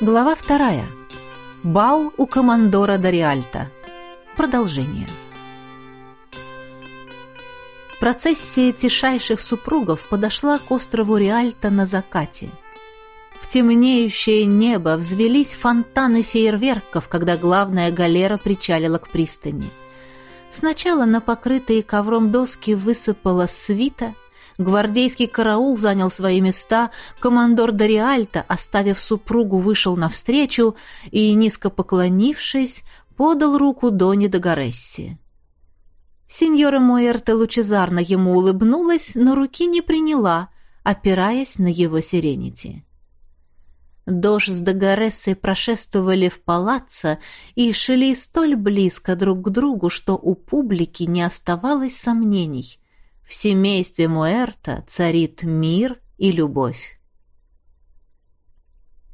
Глава вторая. Бал у командора Дориальта. Продолжение. Процессия тишайших супругов подошла к острову Риальта на закате. В темнеющее небо взвелись фонтаны фейерверков, когда главная галера причалила к пристани. Сначала на покрытые ковром доски высыпала свита, гвардейский караул занял свои места, командор Дориальта, оставив супругу, вышел навстречу и, низко поклонившись, подал руку Доне де Гаресси. Сеньора Муэрте лучезарно ему улыбнулась, но руки не приняла, опираясь на его сиренити. Дож с Дагарессой прошествовали в палаццо и шли столь близко друг к другу, что у публики не оставалось сомнений. В семействе Муэрта царит мир и любовь.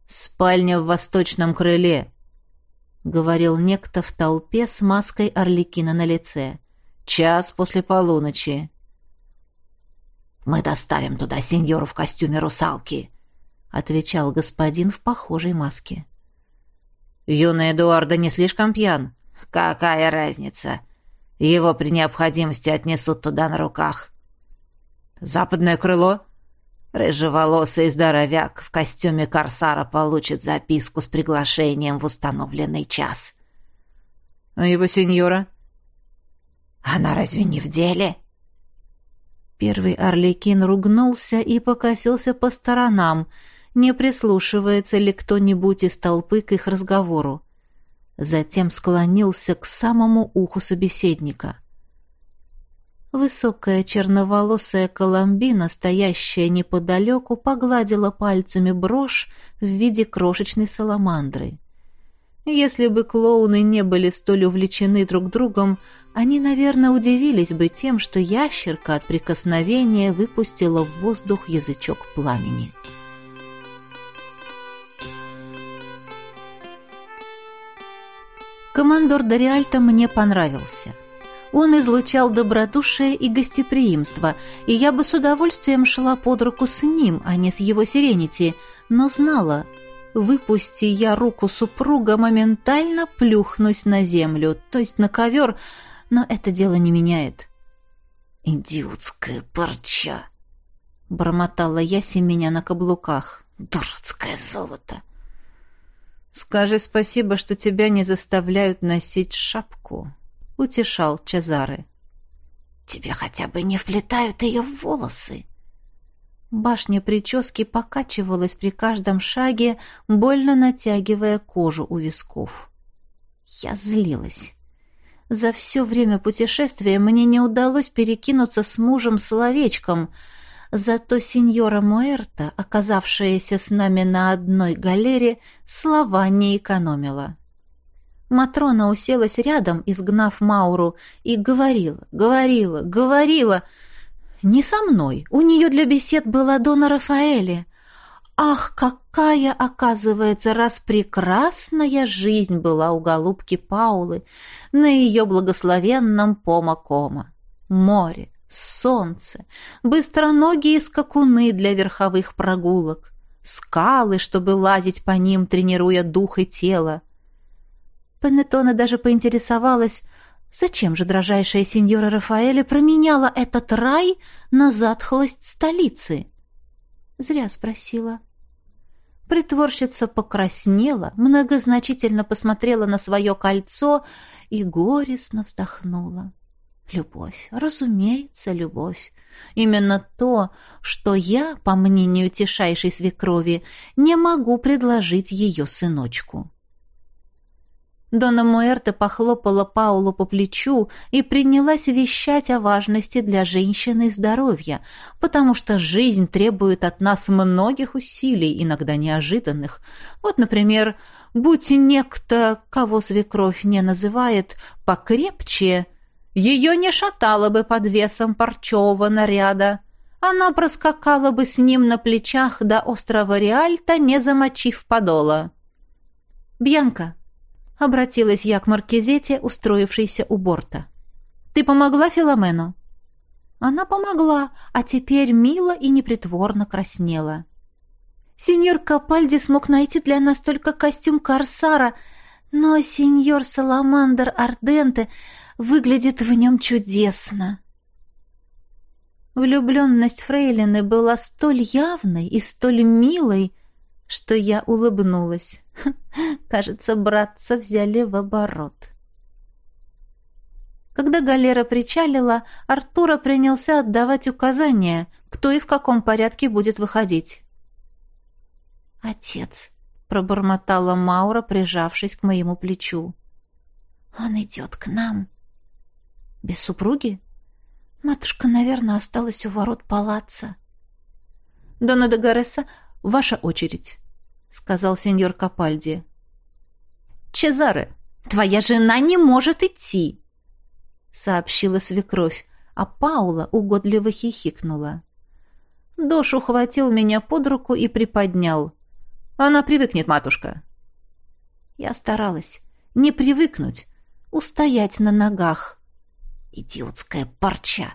«Спальня в восточном крыле», — говорил некто в толпе с маской Орликина на лице. «Час после полуночи». «Мы доставим туда сеньору в костюме русалки», — отвечал господин в похожей маске. «Юный Эдуарда не слишком пьян?» «Какая разница? Его при необходимости отнесут туда на руках». «Западное крыло?» Рыжеволосый здоровяк в костюме корсара получит записку с приглашением в установленный час. «А его сеньора?» «Она разве не в деле?» Первый Орликин ругнулся и покосился по сторонам, не прислушивается ли кто-нибудь из толпы к их разговору. Затем склонился к самому уху собеседника. Высокая черноволосая Коломбина, стоящая неподалеку, погладила пальцами брошь в виде крошечной саламандры. Если бы клоуны не были столь увлечены друг другом, они, наверное, удивились бы тем, что ящерка от прикосновения выпустила в воздух язычок пламени. Командор Дориальто мне понравился. Он излучал добродушие и гостеприимство, и я бы с удовольствием шла под руку с ним, а не с его сиренити, но знала, выпусти я руку супруга, моментально плюхнусь на землю, то есть на ковер, но это дело не меняет. «Идиотская парча!» — бормотала я меня на каблуках. «Дурацкое золото!» «Скажи спасибо, что тебя не заставляют носить шапку», — утешал Чезаре. «Тебе хотя бы не вплетают ее в волосы». Башня прически покачивалась при каждом шаге, больно натягивая кожу у висков. Я злилась. За все время путешествия мне не удалось перекинуться с мужем словечком — Зато сеньора Муэрта, оказавшаяся с нами на одной галере, слова не экономила. Матрона уселась рядом, изгнав Мауру, и говорила, говорила, говорила. Не со мной, у нее для бесед была Дона Рафаэле. Ах, какая, оказывается, распрекрасная жизнь была у голубки Паулы на ее благословенном Пома-Кома. Море, солнце, быстроногие скакуны для верховых прогулок, скалы, чтобы лазить по ним, тренируя дух и тело. Пенетона даже поинтересовалась, зачем же дрожайшая сеньора Рафаэля променяла этот рай на затхлость столицы. Зря спросила. Притворщица покраснела, многозначительно посмотрела на свое кольцо и горестно вздохнула. Любовь, разумеется, любовь. Именно то, что я, по мнению тишайшей свекрови, не могу предложить ее сыночку. Дона Муэрте похлопала Паулу по плечу и принялась вещать о важности для женщины здоровья, потому что жизнь требует от нас многих усилий, иногда неожиданных. Вот, например, будь некто, кого свекровь не называет, покрепче – ее не шатало бы под весом парчевого наряда. Она проскакала бы с ним на плечах до острова Риальта, не замочив подола. «Бьянка», — обратилась я к Маркизете, устроившейся у борта. «Ты помогла Филомену?» Она помогла, а теперь мило и непритворно краснела. Сеньор Капальди смог найти для нас только костюм Корсара, но сеньор Саламандр Арденте выглядит в нем чудесно. Влюбленность Фрейлины была столь явной и столь милой, что я улыбнулась. Кажется, братца взяли в оборот. Когда галера причалила, Артура принялся отдавать указания, кто и в каком порядке будет выходить. «Отец», — пробормотала Маура, прижавшись к моему плечу. «Он идет к нам». «Без супруги?» «Матушка, наверное, осталась у ворот палаца». «Дона де Гареса, ваша очередь», — сказал сеньор Капальди. «Чезаре, твоя жена не может идти», — сообщила свекровь, а Паула угодливо хихикнула. Дош ухватил меня под руку и приподнял. Она привыкнет, матушка. Я старалась не привыкнуть, устоять на ногах. Идиотская парча!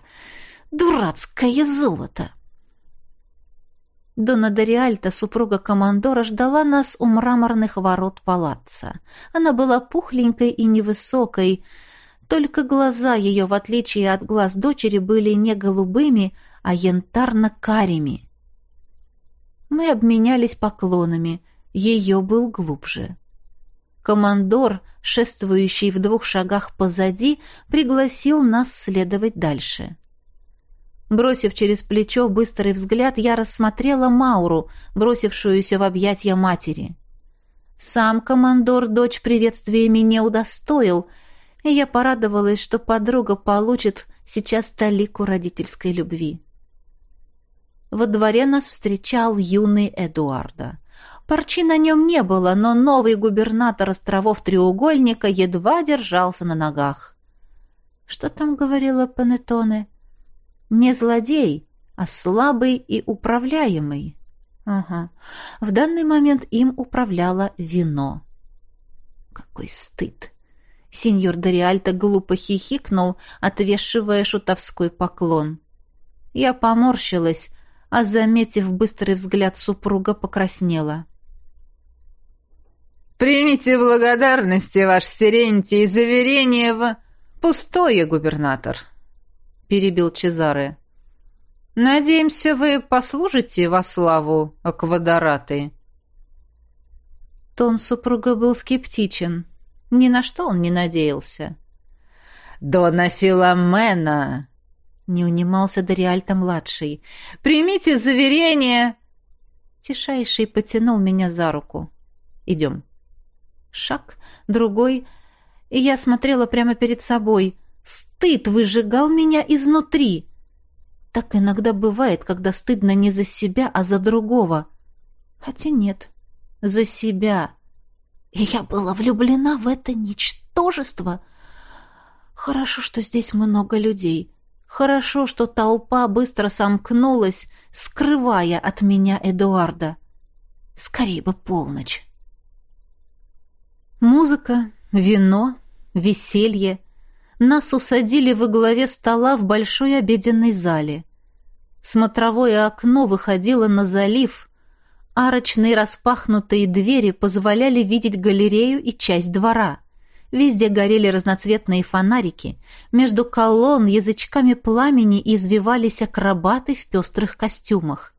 Дурацкое золото! Дона Дориальта, супруга командора, ждала нас у мраморных ворот палаца. Она была пухленькой и невысокой, только глаза ее, в отличие от глаз дочери, были не голубыми, а янтарно-карими. Мы обменялись поклонами. Ее был глубже. Командор, шествующий в двух шагах позади, пригласил нас следовать дальше. Бросив через плечо быстрый взгляд, я рассмотрела Мауру, бросившуюся в объятья матери. Сам командор дочь приветствиями не удостоил, и я порадовалась, что подруга получит сейчас талику родительской любви. Во дворе нас встречал юный Эдуарда. Парчи на нем не было, но новый губернатор островов Треугольника едва держался на ногах. Что там говорила Панеттоне? Не злодей, а слабый и управляемый. Ага. В данный момент им управляло вино. Какой стыд! Сеньор Дориальто глупо хихикнул, отвешивая шутовской поклон. Я поморщилась, а, заметив быстрый взгляд супруга, покраснела. «Примите благодарности, ваш Сирентий, заверение в...» «Пустое, губернатор», — перебил Чезаре. «Надеемся, вы послужите во славу Аквадораты». Тон супруга был скептичен. Ни на что он не надеялся. «Дона Филомена!» Не унимался Дориальто-младший. «Примите заверение!» Тишайший потянул меня за руку. «Идем». Шаг, другой, и я смотрела прямо перед собой. Стыд выжигал меня изнутри. Так иногда бывает, когда стыдно не за себя, а за другого. Хотя нет, за себя. И я была влюблена в это ничтожество. Хорошо, что здесь много людей. Хорошо, что толпа быстро сомкнулась, скрывая от меня Эдуарда. Скорее бы полночь. Музыка, вино, веселье. Нас усадили во главе стола в большой обеденной зале. Смотровое окно выходило на залив. Арочные распахнутые двери позволяли видеть галерею и часть двора. Везде горели разноцветные фонарики. Между колонн язычками пламени извивались акробаты в пестрых костюмах.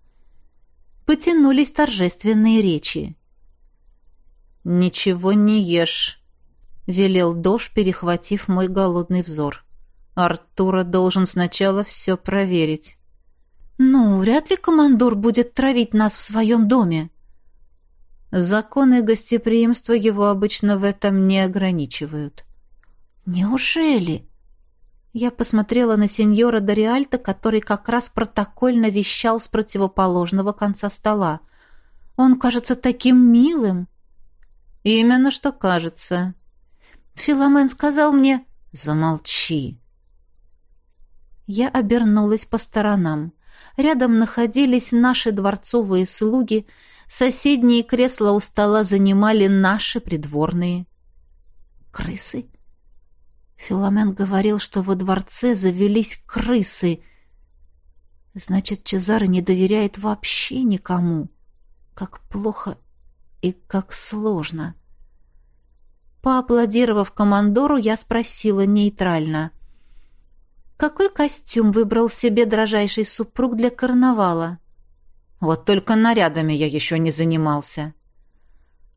Потянулись торжественные речи. «Ничего не ешь», — велел Дош, перехватив мой голодный взор. «Артура должен сначала все проверить». «Ну, вряд ли командор будет травить нас в своем доме», Законы гостеприимства его обычно в этом не ограничивают. Неужели? Я посмотрела на сеньора Дориальта, который как раз протокольно вещал с противоположного конца стола. Он кажется таким милым. Именно что кажется. Филомен сказал мне «Замолчи». Я обернулась по сторонам. Рядом находились наши дворцовые слуги, Соседние кресла у стола занимали наши придворные. Крысы? Филомен говорил, что во дворце завелись крысы. Значит, Чезаро не доверяет вообще никому. Как плохо и как сложно. Поаплодировав командору, я спросила нейтрально. «Какой костюм выбрал себе дрожайший супруг для карнавала?» «Вот только нарядами я еще не занимался».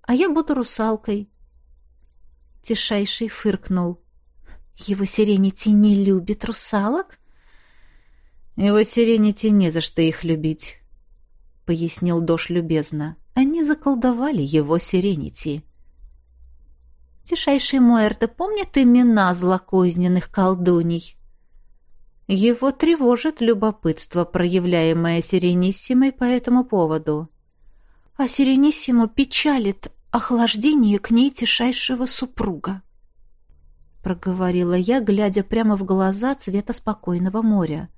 «А я буду русалкой». Тишайший фыркнул. «Его Сиренити не любит русалок?» «Его Сиренити не за что их любить», — пояснил Дош любезно. «Они заколдовали его Сиренити». Тишайший Муэрте помнит имена злокозненных колдуний?» Его тревожит любопытство, проявляемое Сирениссимой по этому поводу. А Сирениссиму печалит охлаждение к ней тишайшего супруга. Проговорила я, глядя прямо в глаза цвета спокойного моря.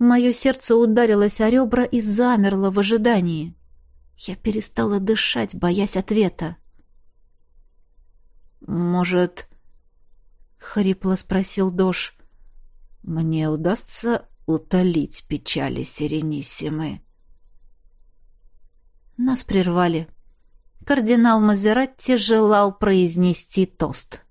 Мое сердце ударилось о ребра и замерло в ожидании. Я перестала дышать, боясь ответа. «Может...» — хрипло спросил Дош. «Мне удастся утолить печали Сирениссимы?» Нас прервали. Кардинал Мазератти желал произнести тост.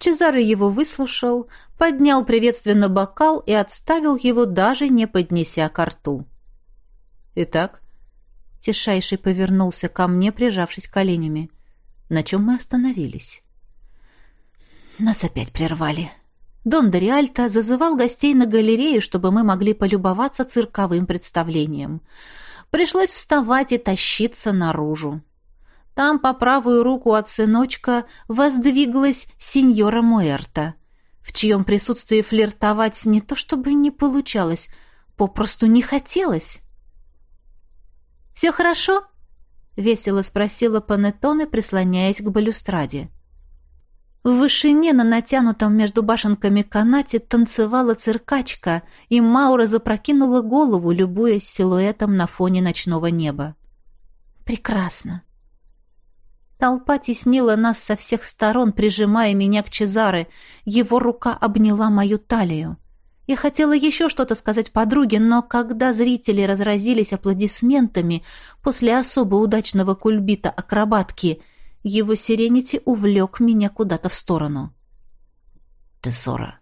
Чезаро его выслушал, поднял приветственно бокал и отставил его, даже не поднеся ко рту. «Итак?» Тишайший повернулся ко мне, прижавшись коленями. «На чем мы остановились?» Нас опять прервали. Дон Дориальто зазывал гостей на галерею, чтобы мы могли полюбоваться цирковым представлением. Пришлось вставать и тащиться наружу. Там по правую руку от сыночка воздвиглась сеньора Муэрта, в чьем присутствии флиртовать не то чтобы не получалось, попросту не хотелось. «Все хорошо?» — весело спросила Панеттоне, прислоняясь к балюстраде. В вышине на натянутом между башенками канате танцевала циркачка, и Маура запрокинула голову, любуясь силуэтом на фоне ночного неба. «Прекрасно!» Толпа теснила нас со всех сторон, прижимая меня к Чезаре. Его рука обняла мою талию. Я хотела еще что-то сказать подруге, но когда зрители разразились аплодисментами после особо удачного кульбита акробатки — его сиренити увлек меня куда-то в сторону. «Тессора».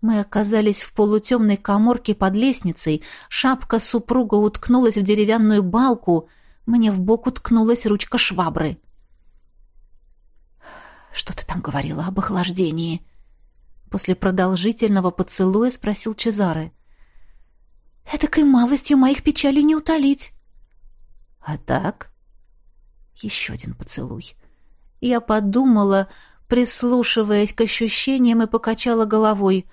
Мы оказались в полутемной коморке под лестницей, шапка супруга уткнулась в деревянную балку, мне в бок уткнулась ручка швабры. «Что ты там говорила об охлаждении?» После продолжительного поцелуя спросил Чезаре. «Эдакой малостью моих печалей не утолить». «А так?» Еще один поцелуй. Я подумала, прислушиваясь к ощущениям, и покачала головой.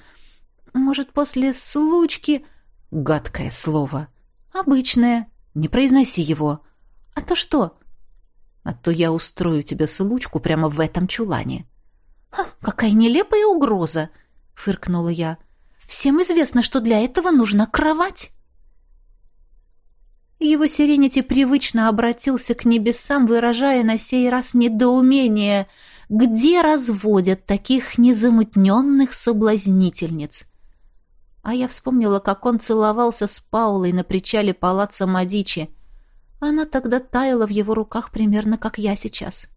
Может, после случки... Гадкое слово. Обычное. Не произноси его. А то что? А то я устрою тебе случку прямо в этом чулане. Какая нелепая угроза! Фыркнула я. Всем известно, что для этого нужна кровать. Его Сиренити привычно обратился к небесам, выражая на сей раз недоумение. Где разводят таких незамутненных соблазнительниц? А я вспомнила, как он целовался с Паулой на причале палаца Мадичи. Она тогда таяла в его руках примерно как я сейчас.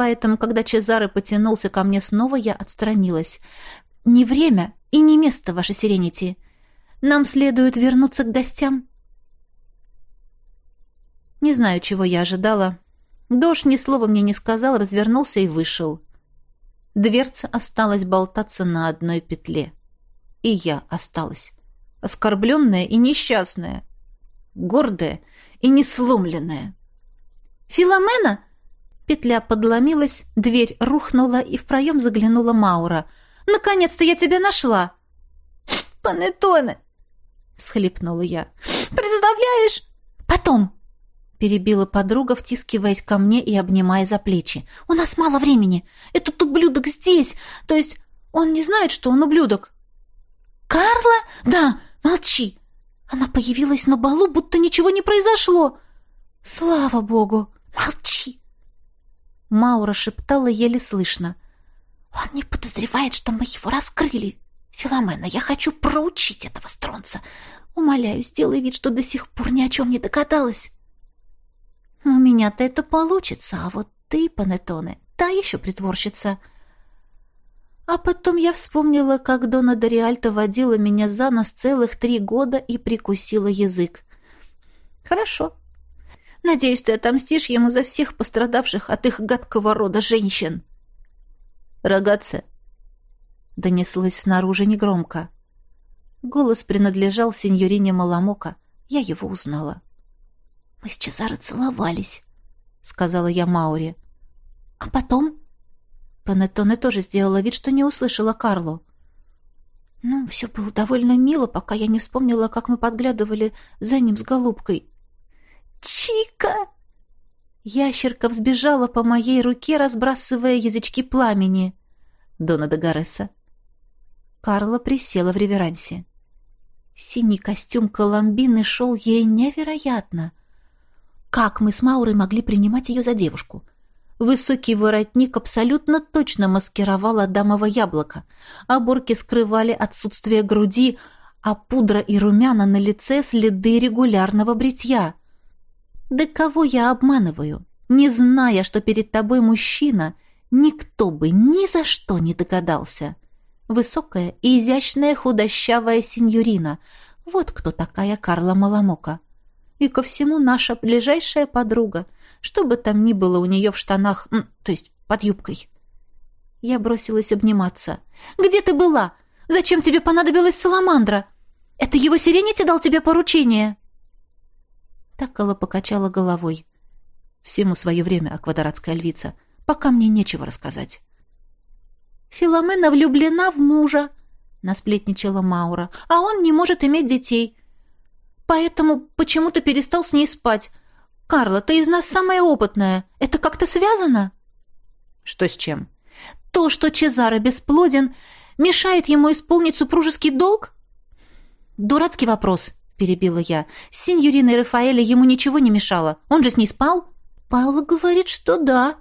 Поэтому, когда Чезаре потянулся ко мне снова, я отстранилась. «Не время и не место, ваше Сиренити. Нам следует вернуться к гостям». Не знаю, чего я ожидала. Дождь ни слова мне не сказал, развернулся и вышел. Дверца осталась болтаться на одной петле. И я осталась. Оскорбленная и несчастная. Гордая и несломленная. «Филомена!» Петля подломилась, дверь рухнула, и в проем заглянула Маура. «Наконец-то я тебя нашла!» «Панеттоне!» — схлипнула я. «Представляешь?» «Потом!» перебила подруга, втискиваясь ко мне и обнимая за плечи. «У нас мало времени. Этот ублюдок здесь. То есть он не знает, что он ублюдок». «Карла? Да, молчи!» Она появилась на балу, будто ничего не произошло. «Слава богу! Молчи!» Маура шептала еле слышно. «Он не подозревает, что мы его раскрыли. Филомена, я хочу проучить этого стронца. Умоляю, сделай вид, что до сих пор ни о чем не догадалась. У меня-то это получится, а вот ты, Панеттоне, та еще притворщица. А потом я вспомнила, как Дона Дориальта водила меня за нос целых три года и прикусила язык. Хорошо. Надеюсь, ты отомстишь ему за всех пострадавших от их гадкого рода женщин. Рогатце. Донеслось снаружи негромко. Голос принадлежал сеньорине Маламока. Я его узнала. «Мы с Чезаро целовались», — сказала я Мауре. «А потом?» Панеттоне тоже сделала вид, что не услышала Карлу. «Ну, все было довольно мило, пока я не вспомнила, как мы подглядывали за ним с голубкой». «Чика!» Ящерка взбежала по моей руке, разбрасывая язычки пламени. Дона де Гареса. Карла присела в реверансе. Синий костюм Коломбины шел ей невероятно. Как мы с Маурой могли принимать ее за девушку? Высокий воротник абсолютно точно маскировал Адамово яблоко. Оборки скрывали отсутствие груди, а пудра и румяна на лице следы регулярного бритья. Да кого я обманываю? Не зная, что перед тобой мужчина, никто бы ни за что не догадался. Высокая и изящная худощавая сеньорина. Вот кто такая Карла Маламока и ко всему наша ближайшая подруга, что бы там ни было у нее в штанах, то есть под юбкой. Я бросилась обниматься. «Где ты была? Зачем тебе понадобилась саламандра? Это его сиренити дал тебе поручение?» Такала покачала головой. «Всему свое время, аквадоратская львица. Пока мне нечего рассказать». «Филомена влюблена в мужа», — насплетничала Маура, «а он не может иметь детей. Поэтому почему-то перестал с ней спать. Карла, ты из нас самая опытная. Это как-то связано? Что с чем? То, что Чезаро бесплоден, мешает ему исполнить супружеский долг? Дурацкий вопрос, перебила я. С синьориной Рафаэля ему ничего не мешало. Он же с ней спал? Паула говорит, что да,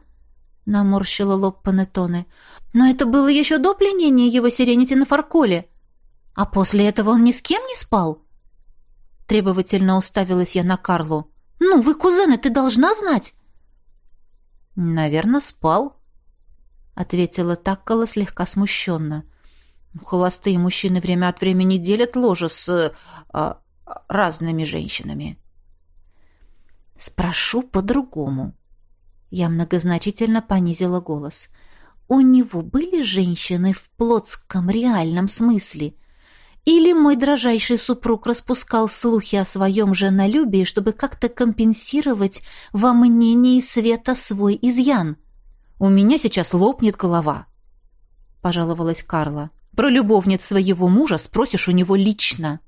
наморщила лоб Панеттоне. Но это было еще до пленения его сиренити на Фарколе. А после этого он ни с кем не спал? Требовательно уставилась я на Карлу. «Ну, вы кузены, ты должна знать!» «Наверное, спал», — ответила Таккала слегка смущенно. «Холостые мужчины время от времени делят ложе с а, разными женщинами». «Спрошу по-другому». Я многозначительно понизила голос. «У него были женщины в плотском реальном смысле?» Или мой дрожайший супруг распускал слухи о своем женолюбии, чтобы как-то компенсировать во мнении света свой изъян? «У меня сейчас лопнет голова», — пожаловалась Карла. «Про любовниц своего мужа спросишь у него лично».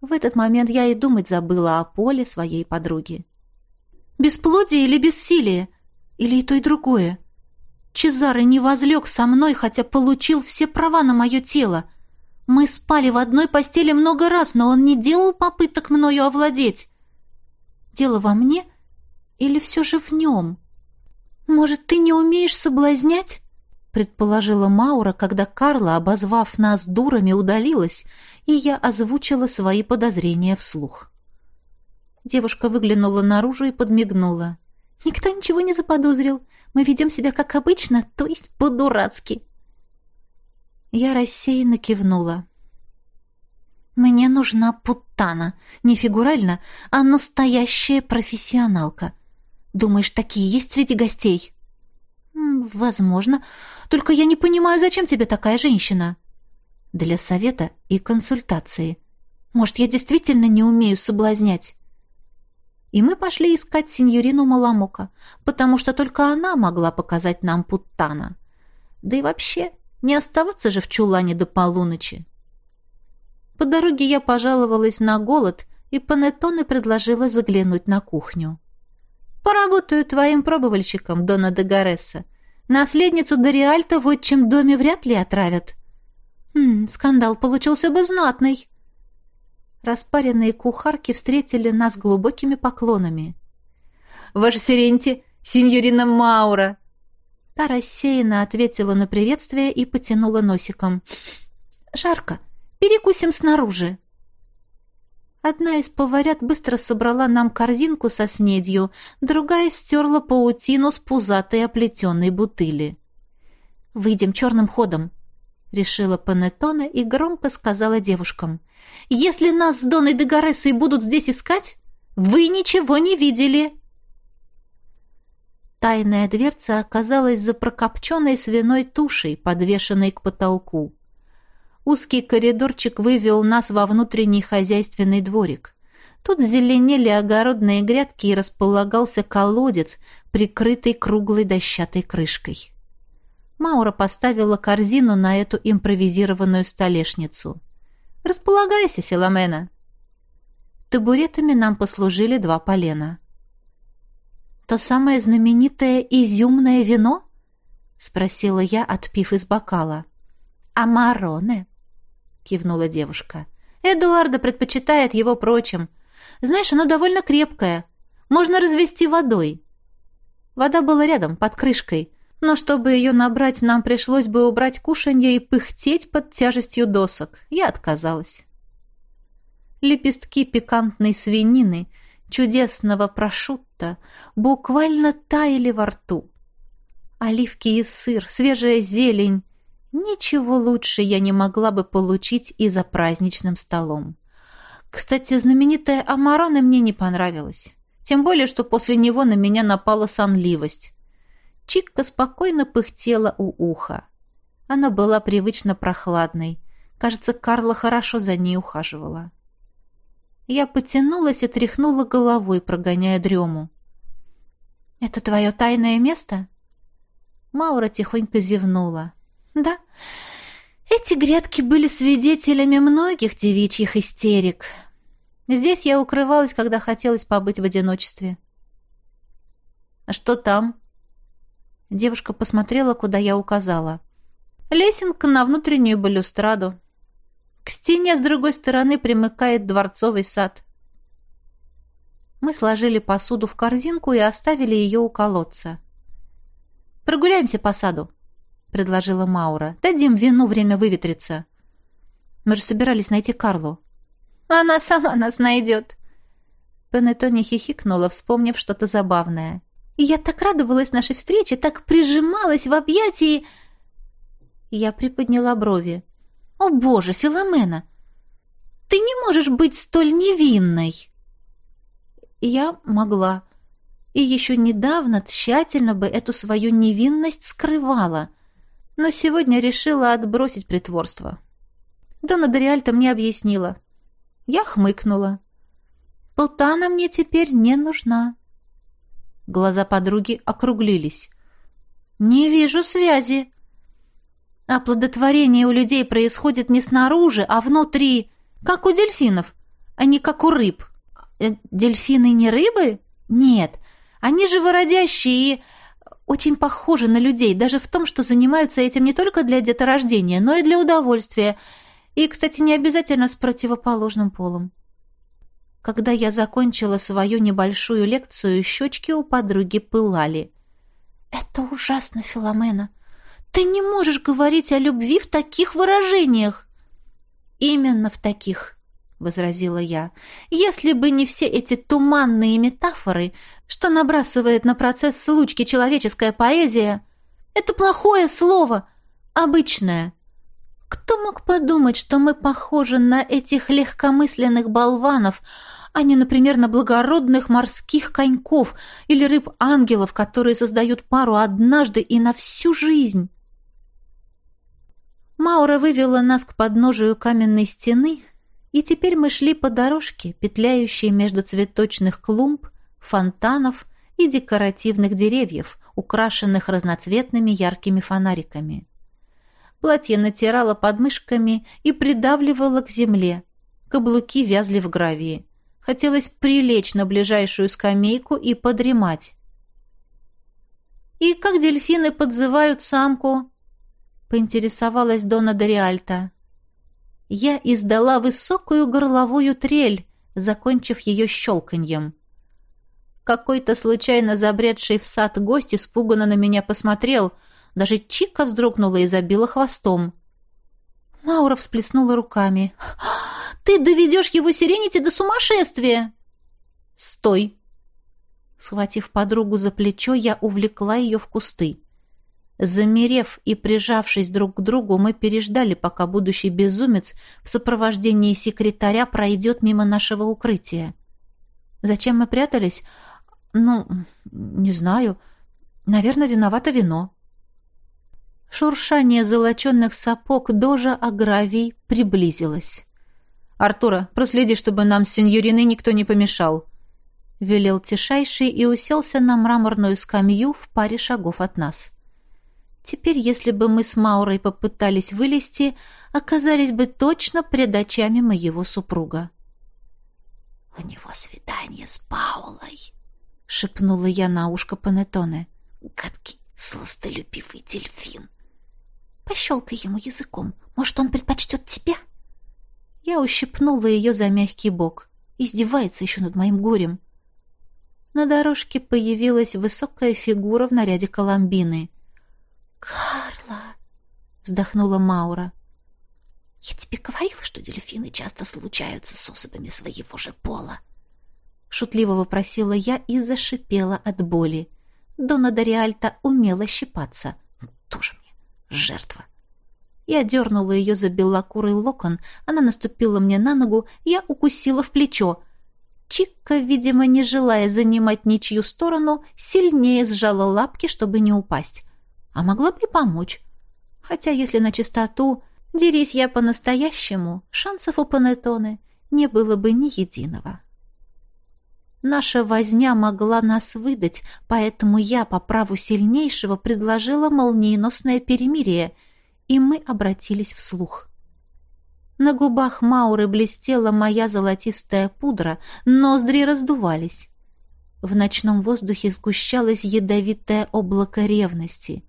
В этот момент я и думать забыла о поле своей подруги. «Бесплодие или бессилие? Или и то, и другое? Чезаре не возлег со мной, хотя получил все права на мое тело». Мы спали в одной постели много раз, но он не делал попыток мною овладеть. Дело во мне или все же в нем? Может, ты не умеешь соблазнять? Предположила Маура, когда Карла, обозвав нас дурами, удалилась, и я озвучила свои подозрения вслух. Девушка выглянула наружу и подмигнула. «Никто ничего не заподозрил. Мы ведем себя как обычно, то есть по-дурацки». Я рассеянно кивнула. «Мне нужна путана. Не фигурально, а настоящая профессионалка. Думаешь, такие есть среди гостей?» «Возможно. Только я не понимаю, зачем тебе такая женщина?» «Для совета и консультации. Может, я действительно не умею соблазнять?» И мы пошли искать сеньорину Маламока, потому что только она могла показать нам Путтана. Да и вообще, не оставаться же в чулане до полуночи. По дороге я пожаловалась на голод, и Панеттоне предложила заглянуть на кухню. «Поработаю твоим пробовальщиком, Дона де Гаресса. Наследницу Дориальта в отчим доме вряд ли отравят». «Хм, скандал получился бы знатный». Распаренные кухарки встретили нас глубокими поклонами. «Ваша Сиренти, сеньорина Маура!» Та рассеянно ответила на приветствие и потянула носиком. «Жарко. Перекусим снаружи». Одна из поварят быстро собрала нам корзинку со снедью, другая стерла паутину с пузатой оплетенной бутыли. «Выйдем черным ходом», — решила Панеттона и громко сказала девушкам. «Если нас с Доной де Гаресой будут здесь искать, вы ничего не видели!» Тайная дверца оказалась за прокопченной свиной тушей, подвешенной к потолку. Узкий коридорчик вывел нас во внутренний хозяйственный дворик. Тут зеленели огородные грядки и располагался колодец, прикрытый круглой дощатой крышкой. Маура поставила корзину на эту импровизированную столешницу. «Располагайся, Филомена!» Табуретами нам послужили два полена. «То самое знаменитое изюмное вино?» — спросила я, отпив из бокала. «Амароне», — кивнула девушка. «Эдуарда предпочитает его прочим. Знаешь, оно довольно крепкое. Можно развести водой». Вода была рядом, под крышкой, но чтобы ее набрать, нам пришлось бы убрать кушанье и пыхтеть под тяжестью досок. Я отказалась. Лепестки пикантной свинины, чудесного прошутто, буквально таяли во рту. Оливки и сыр, свежая зелень, Ничего лучше я не могла бы получить и за праздничным столом. Кстати, знаменитая Амарона мне не понравилась. Тем более, что после него на меня напала сонливость. Чикка спокойно пыхтела у уха. Она была привычно прохладной. Кажется, Карла хорошо за ней ухаживала. Я потянулась и тряхнула головой, прогоняя дрему. «Это твое тайное место?» Маура тихонько зевнула. Да, эти грядки были свидетелями многих девичьих истерик. Здесь я укрывалась, когда хотелось побыть в одиночестве. «А что там?» Девушка посмотрела, куда я указала. «Лесенка на внутреннюю балюстраду. К стене с другой стороны примыкает дворцовый сад». Мы сложили посуду в корзинку и оставили ее у колодца. «Прогуляемся по саду», — предложила Маура. «Дадим вину время выветриться». «Мы же собирались найти Карлу». «Она сама нас найдет». Пенетони хихикнула, вспомнив что-то забавное. «Я так радовалась нашей встрече, так прижималась в объятии...» Я приподняла брови. «О, боже, Филомена! Ты не можешь быть столь невинной!» Я могла. И еще недавно тщательно бы эту свою невинность скрывала — но сегодня решила отбросить притворство. Дона Дориальта мне объяснила. Я хмыкнула. Полтана мне теперь не нужна. Глаза подруги округлились. «Не вижу связи». Оплодотворение у людей происходит не снаружи, а внутри, как у дельфинов, а не как у рыб. Э, дельфины не рыбы? Нет, они живородящие и очень похожи на людей, даже в том, что занимаются этим не только для деторождения, но и для удовольствия. И, кстати, не обязательно с противоположным полом. Когда я закончила свою небольшую лекцию, щечки у подруги пылали. «Это ужасно, Филомена. Ты не можешь говорить о любви в таких выражениях». «Именно в таких», возразила я. Если бы не все эти туманные метафоры, что набрасывает на процесс случки человеческая поэзия, это плохое слово, обычное. Кто мог подумать, что мы похожи на этих легкомысленных болванов, а не, например, на благородных морских коньков или рыб-ангелов, которые создают пару однажды и на всю жизнь? Маура вывела нас к подножию каменной стены, и теперь мы шли по дорожке, петляющей между цветочных клумб, фонтанов и декоративных деревьев, украшенных разноцветными яркими фонариками. Платье натирало подмышками и придавливало к земле. Каблуки вязли в гравии. Хотелось прилечь на ближайшую скамейку и подремать. «И как дельфины подзывают самку?» — поинтересовалась Дона Дориальта я издала высокую горловую трель, закончив ее щелканьем. Какой-то случайно забредший в сад гость испуганно на меня посмотрел, даже Чика вздрогнула и забила хвостом. Маура всплеснула руками. «Ты ты доведешь его сиренити до сумасшествия!» «Стой!» Схватив подругу за плечо, я увлекла ее в кусты. Замерев и прижавшись друг к другу, мы переждали, пока будущий безумец в сопровождении секретаря пройдет мимо нашего укрытия. Зачем мы прятались? Ну, не знаю. Наверное, виновато вино. Шуршание золоченных сапог дожа о гравий приблизилось. «Артура, проследи, чтобы нам с сеньориной никто не помешал», — велел тишайший и уселся на мраморную скамью в паре шагов от нас. Теперь, если бы мы с Маурой попытались вылезти, оказались бы точно пред очами моего супруга. «У него свидание с Паулой», — шепнула я на ушко Панеттоне. «Гадкий, сластолюбивый дельфин». Пощелкай ему языком. Может, он предпочтет тебя?» Я ущипнула ее за мягкий бок. Издевается еще над моим горем. На дорожке появилась высокая фигура в наряде Коломбины. «Карла!» — вздохнула Маура. «Я тебе говорила, что дельфины часто случаются с особами своего же пола». Шутливо вопросила я и зашипела от боли. Дона Дориальта умела щипаться. «Тоже жертва. Я дернула ее за белокурый локон, она наступила мне на ногу, я укусила в плечо. Чикка, видимо, не желая занимать ничью сторону, сильнее сжала лапки, чтобы не упасть. А могла бы и помочь. Хотя, если на чистоту, дерись я по-настоящему, шансов у Панеттоне не было бы ни единого. Наша возня могла нас выдать, поэтому я по праву сильнейшего предложила молниеносное перемирие, и мы обратились вслух. На губах Мауры блестела моя золотистая пудра, ноздри раздувались. В ночном воздухе сгущалось ядовитое облако ревности.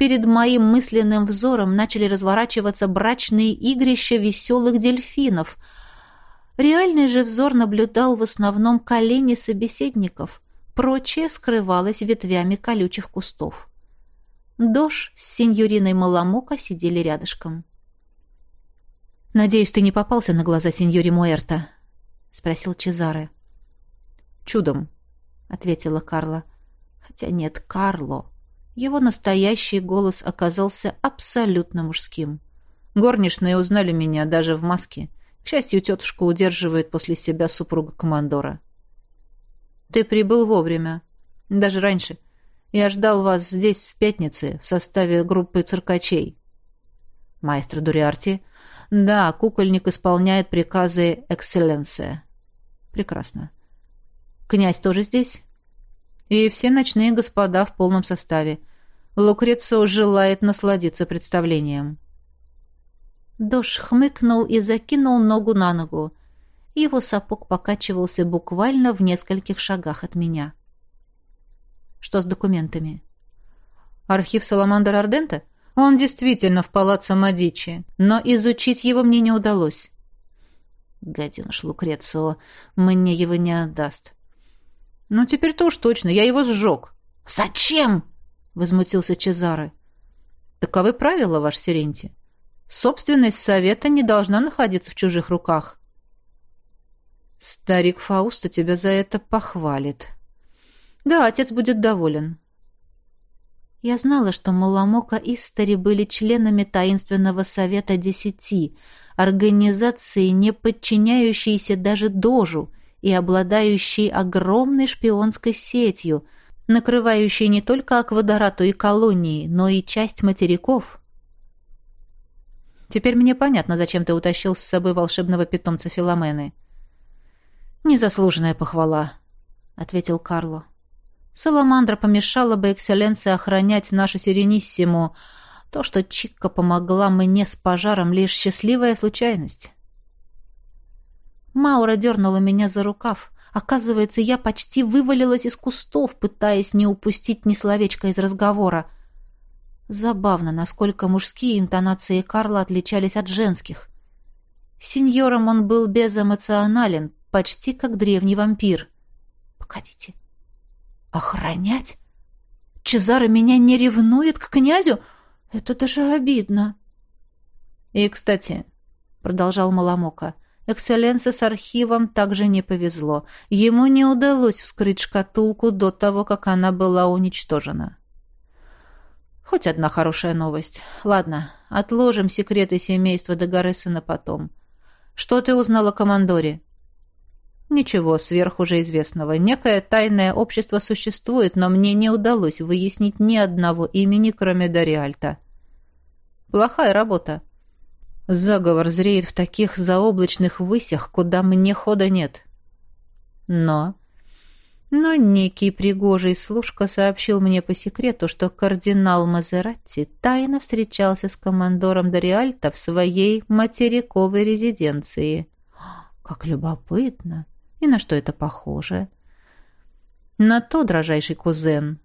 Перед моим мысленным взором начали разворачиваться брачные игрища веселых дельфинов — Реальный же взор наблюдал в основном колени собеседников, прочее скрывалось ветвями колючих кустов. Дош с сеньориной Маламока сидели рядышком. «Надеюсь, ты не попался на глаза сеньоре Муэрта?» — спросил Чезаре. «Чудом», — ответила Карла. «Хотя нет, Карло». Его настоящий голос оказался абсолютно мужским. Горничные узнали меня даже в маске — к счастью, тетушка удерживает после себя супруга командора. «Ты прибыл вовремя. Даже раньше. Я ждал вас здесь с пятницы в составе группы циркачей». «Маэстро Дуриарти?» «Да, кукольник исполняет приказы экселленция». «Прекрасно. Князь тоже здесь?» «И все ночные господа в полном составе. Лукрецио желает насладиться представлением». Дош хмыкнул и закинул ногу на ногу. Его сапог покачивался буквально в нескольких шагах от меня. Что с документами? Архив Саламандр Ардента? Он действительно в палаццо Мадичи, но изучить его мне не удалось. Гаденыш Лукрецио мне его не отдаст. Ну, теперь-то уж точно, я его сжег. Зачем? Возмутился Чезаре. Таковы правила, ваш Сиренти. Собственность совета не должна находиться в чужих руках. Старик Фауста тебя за это похвалит. Да, отец будет доволен. Я знала, что Маламока и Стари были членами таинственного совета десяти, организации, не подчиняющейся даже дожу и обладающей огромной шпионской сетью, накрывающей не только Аквадорату и колонии, но и часть материков — Теперь мне понятно, зачем ты утащил с собой волшебного питомца Филомены. Незаслуженная похвала, ответил Карло. Саламандра помешала бы экселленции охранять нашу Сирениссиму. То, что Чикка помогла мне с пожаром, лишь счастливая случайность. Маура дернула меня за рукав. Оказывается, я почти вывалилась из кустов, пытаясь не упустить ни словечка из разговора. Забавно, насколько мужские интонации Карла отличались от женских. Сеньором он был безэмоционален, почти как древний вампир. Погодите. Охранять? Чезаро меня не ревнует к князю? Это даже обидно. И, кстати, продолжал Маламока, Экселленсе с архивом также не повезло. Ему не удалось вскрыть шкатулку до того, как она была уничтожена. Хоть одна хорошая новость. Ладно, отложим секреты семейства Дагареса на потом. Что ты узнал о командоре? Ничего сверх уже известного. Некое тайное общество существует, но мне не удалось выяснить ни одного имени, кроме Дариальта. Плохая работа. Заговор зреет в таких заоблачных высях, куда мне хода нет. Но... Но некий пригожий служка сообщил мне по секрету, что кардинал Мазератти тайно встречался с командором Дориальта в своей материковой резиденции. Как любопытно! И на что это похоже? На то, дрожайший кузен,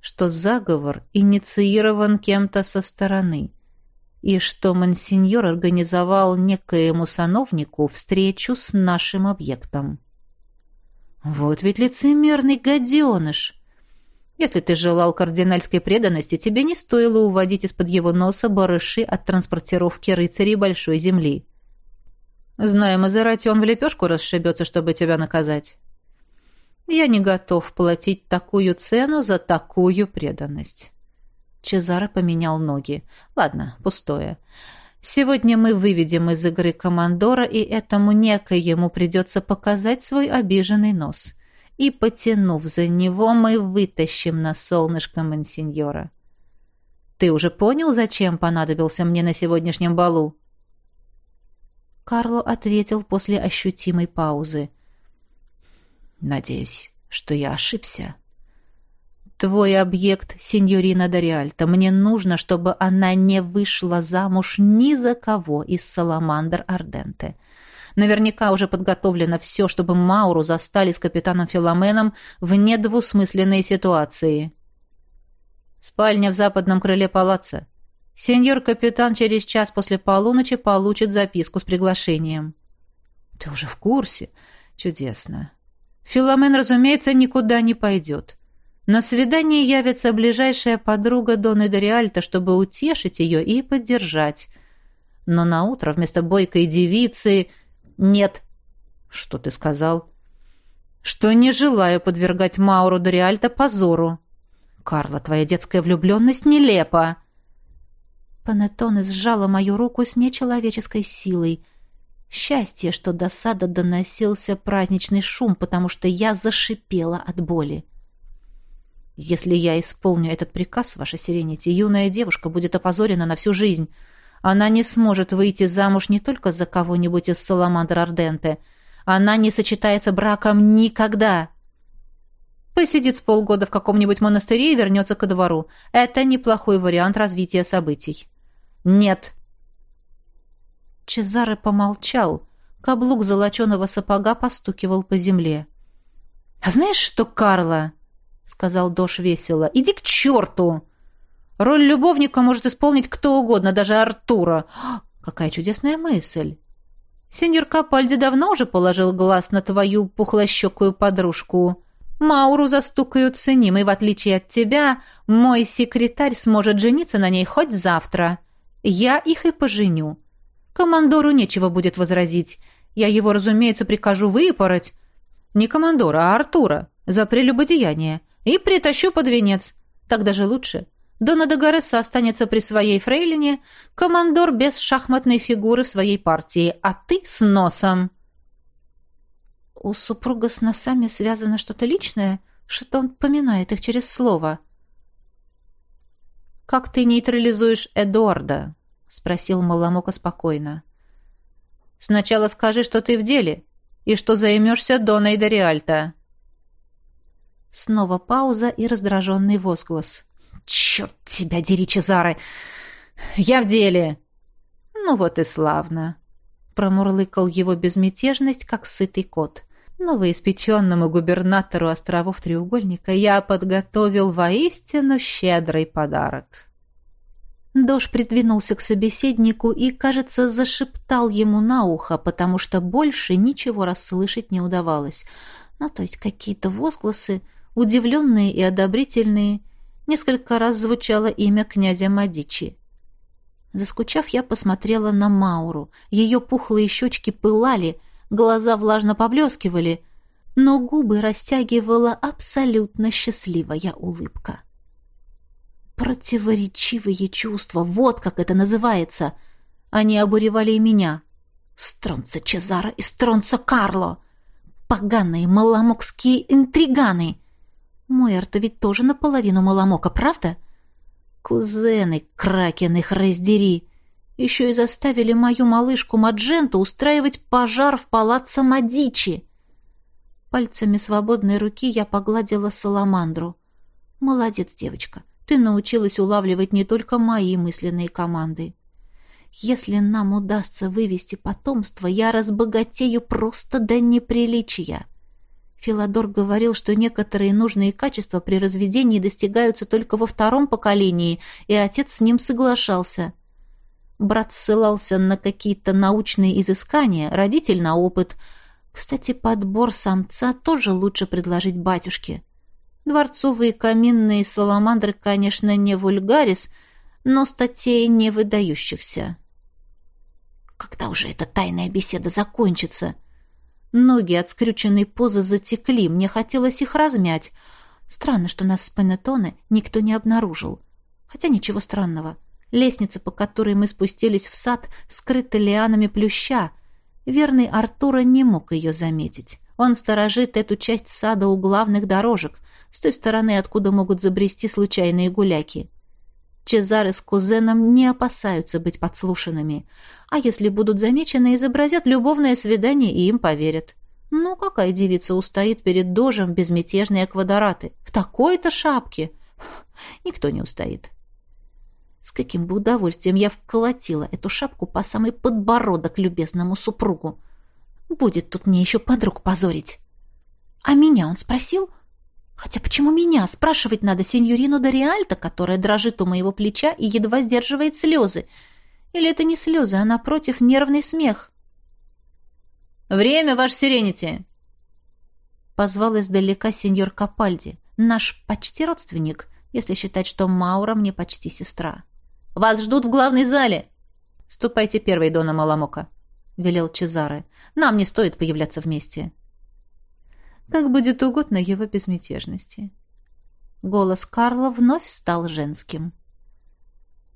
что заговор инициирован кем-то со стороны — и что мансиньор организовал некоему сановнику встречу с нашим объектом. Вот ведь лицемерный гаденыш! Если ты желал кардинальской преданности, тебе не стоило уводить из-под его носа барыши от транспортировки рыцарей Большой Земли. Зная Мазерати, он в лепешку расшибется, чтобы тебя наказать. Я не готов платить такую цену за такую преданность. Чезаро поменял ноги. Ладно, пустое. Сегодня мы выведем из игры командора, и этому некоему придется показать свой обиженный нос. И, потянув за него, мы вытащим на солнышко мансиньора. Ты уже понял, зачем понадобился мне на сегодняшнем балу? Карло ответил после ощутимой паузы. Надеюсь, что я ошибся. «Твой объект, сеньорина Дориальта. Мне нужно, чтобы она не вышла замуж ни за кого из Саламандр Арденте. Наверняка уже подготовлено все, чтобы Мауру застали с капитаном Филоменом в недвусмысленной ситуации». «Спальня в западном крыле палаца. Сеньор-капитан через час после полуночи получит записку с приглашением». «Ты уже в курсе? Чудесно. Филомен, разумеется, никуда не пойдет». На свидание явится ближайшая подруга Доны Дориальта, чтобы утешить ее и поддержать. Но на утро вместо бойкой девицы нет. Что ты сказал? Что не желаю подвергать Мауру Дориальта позору. Карла, твоя детская влюбленность нелепа. Панеттоне сжала мою руку с нечеловеческой силой. Счастье, что до сада доносился праздничный шум, потому что я зашипела от боли. Если я исполню этот приказ, ваша Сиренити, юная девушка будет опозорена на всю жизнь. Она не сможет выйти замуж не только за кого-нибудь из Саламандр Арденте. Она не сочетается браком никогда. Посидит с полгода в каком-нибудь монастыре и вернется ко двору. Это неплохой вариант развития событий. Нет. Чезаре помолчал. Каблук золоченого сапога постукивал по земле. «А знаешь что, Карла?» — сказал Дош весело. «Иди к черту! Роль любовника может исполнить кто угодно, даже Артура. Какая чудесная мысль! Сеньор Капальди давно уже положил глаз на твою пухлощекую подружку. Мауру застукают ценим, и в отличие от тебя, мой секретарь сможет жениться на ней хоть завтра. Я их и поженю. Командору нечего будет возразить. Я его, разумеется, прикажу выпороть. Не командора, а Артура. За прелюбодеяние и притащу под венец. Так даже лучше. Дона де Гареса останется при своей фрейлине, командор без шахматной фигуры в своей партии, а ты с носом. У супруга с носами связано что-то личное, что-то он поминает их через слово. «Как ты нейтрализуешь Эдуарда?» — спросил Маламока спокойно. «Сначала скажи, что ты в деле, и что займешься Доной Дориальто». Снова пауза и раздраженный возглас. «Черт тебя, дери, Чезаре! Я в деле!» «Ну вот и славно!» Промурлыкал его безмятежность, как сытый кот. Новоиспеченному губернатору островов Треугольника я подготовил воистину щедрый подарок. Дош придвинулся к собеседнику и, кажется, зашептал ему на ухо, потому что больше ничего расслышать не удавалось. Ну, то есть какие-то возгласы, удивленные и одобрительные, несколько раз звучало имя князя Мадичи. Заскучав, я посмотрела на Мауру. Ее пухлые щечки пылали, глаза влажно поблескивали, но губы растягивала абсолютно счастливая улыбка. Противоречивые чувства, вот как это называется. Они обуревали и меня. Стронца Чезаро и Стронца Карло. Поганые маломокские интриганы. Мой Арта ведь тоже наполовину маломока, правда? Кузены, кракен их раздери. Еще и заставили мою малышку Мадженту устраивать пожар в палаццо Мадичи. Пальцами свободной руки я погладила саламандру. Молодец, девочка. Ты научилась улавливать не только мои мысленные команды. Если нам удастся вывести потомство, я разбогатею просто до неприличия. Филадор говорил, что некоторые нужные качества при разведении достигаются только во втором поколении, и отец с ним соглашался. Брат ссылался на какие-то научные изыскания, родитель на опыт. Кстати, подбор самца тоже лучше предложить батюшке. Дворцовые каминные саламандры, конечно, не вульгарис, но статей не выдающихся. Когда уже эта тайная беседа закончится? Ноги от скрюченной позы затекли, мне хотелось их размять. Странно, что нас с Пенетоне никто не обнаружил. Хотя ничего странного. Лестница, по которой мы спустились в сад, скрыта лианами плюща. Верный Артура не мог ее заметить. Он сторожит эту часть сада у главных дорожек, с той стороны, откуда могут забрести случайные гуляки. Чезары с кузеном не опасаются быть подслушанными. А если будут замечены, изобразят любовное свидание и им поверят. Ну, какая девица устоит перед дожем безмятежные квадраты? В такой-то шапке? Никто не устоит. С каким бы удовольствием я вколотила эту шапку по самый подбородок любезному супругу. Будет тут мне еще подруг позорить. А меня он спросил? Хотя почему меня? Спрашивать надо сеньорину Дориальто, которая дрожит у моего плеча и едва сдерживает слезы. Или это не слезы, а, напротив, нервный смех? «Время, ваш сиренити!» Позвал издалека сеньор Капальди, наш почти родственник, если считать, что Маура мне почти сестра. «Вас ждут в главной зале!» «Ступайте первой, Дона Маламока», — велел Чезаре. «Нам не стоит появляться вместе». Как будет угодно его безмятежности. Голос Карла вновь стал женским.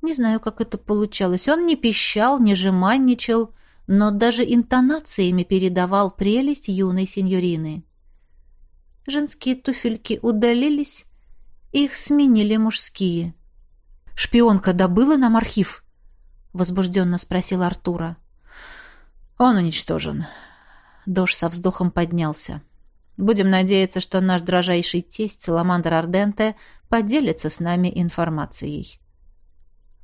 Не знаю, как это получалось. Он не пищал, не жеманничал, но даже интонациями передавал прелесть юной сеньорины. Женские туфельки удалились, их сменили мужские. «Шпионка добыла нам архив?» — возбужденно спросил Артура. «Он уничтожен». Дож со вздохом поднялся. Будем надеяться, что наш дрожайший тесть Саламандр Арденте поделится с нами информацией.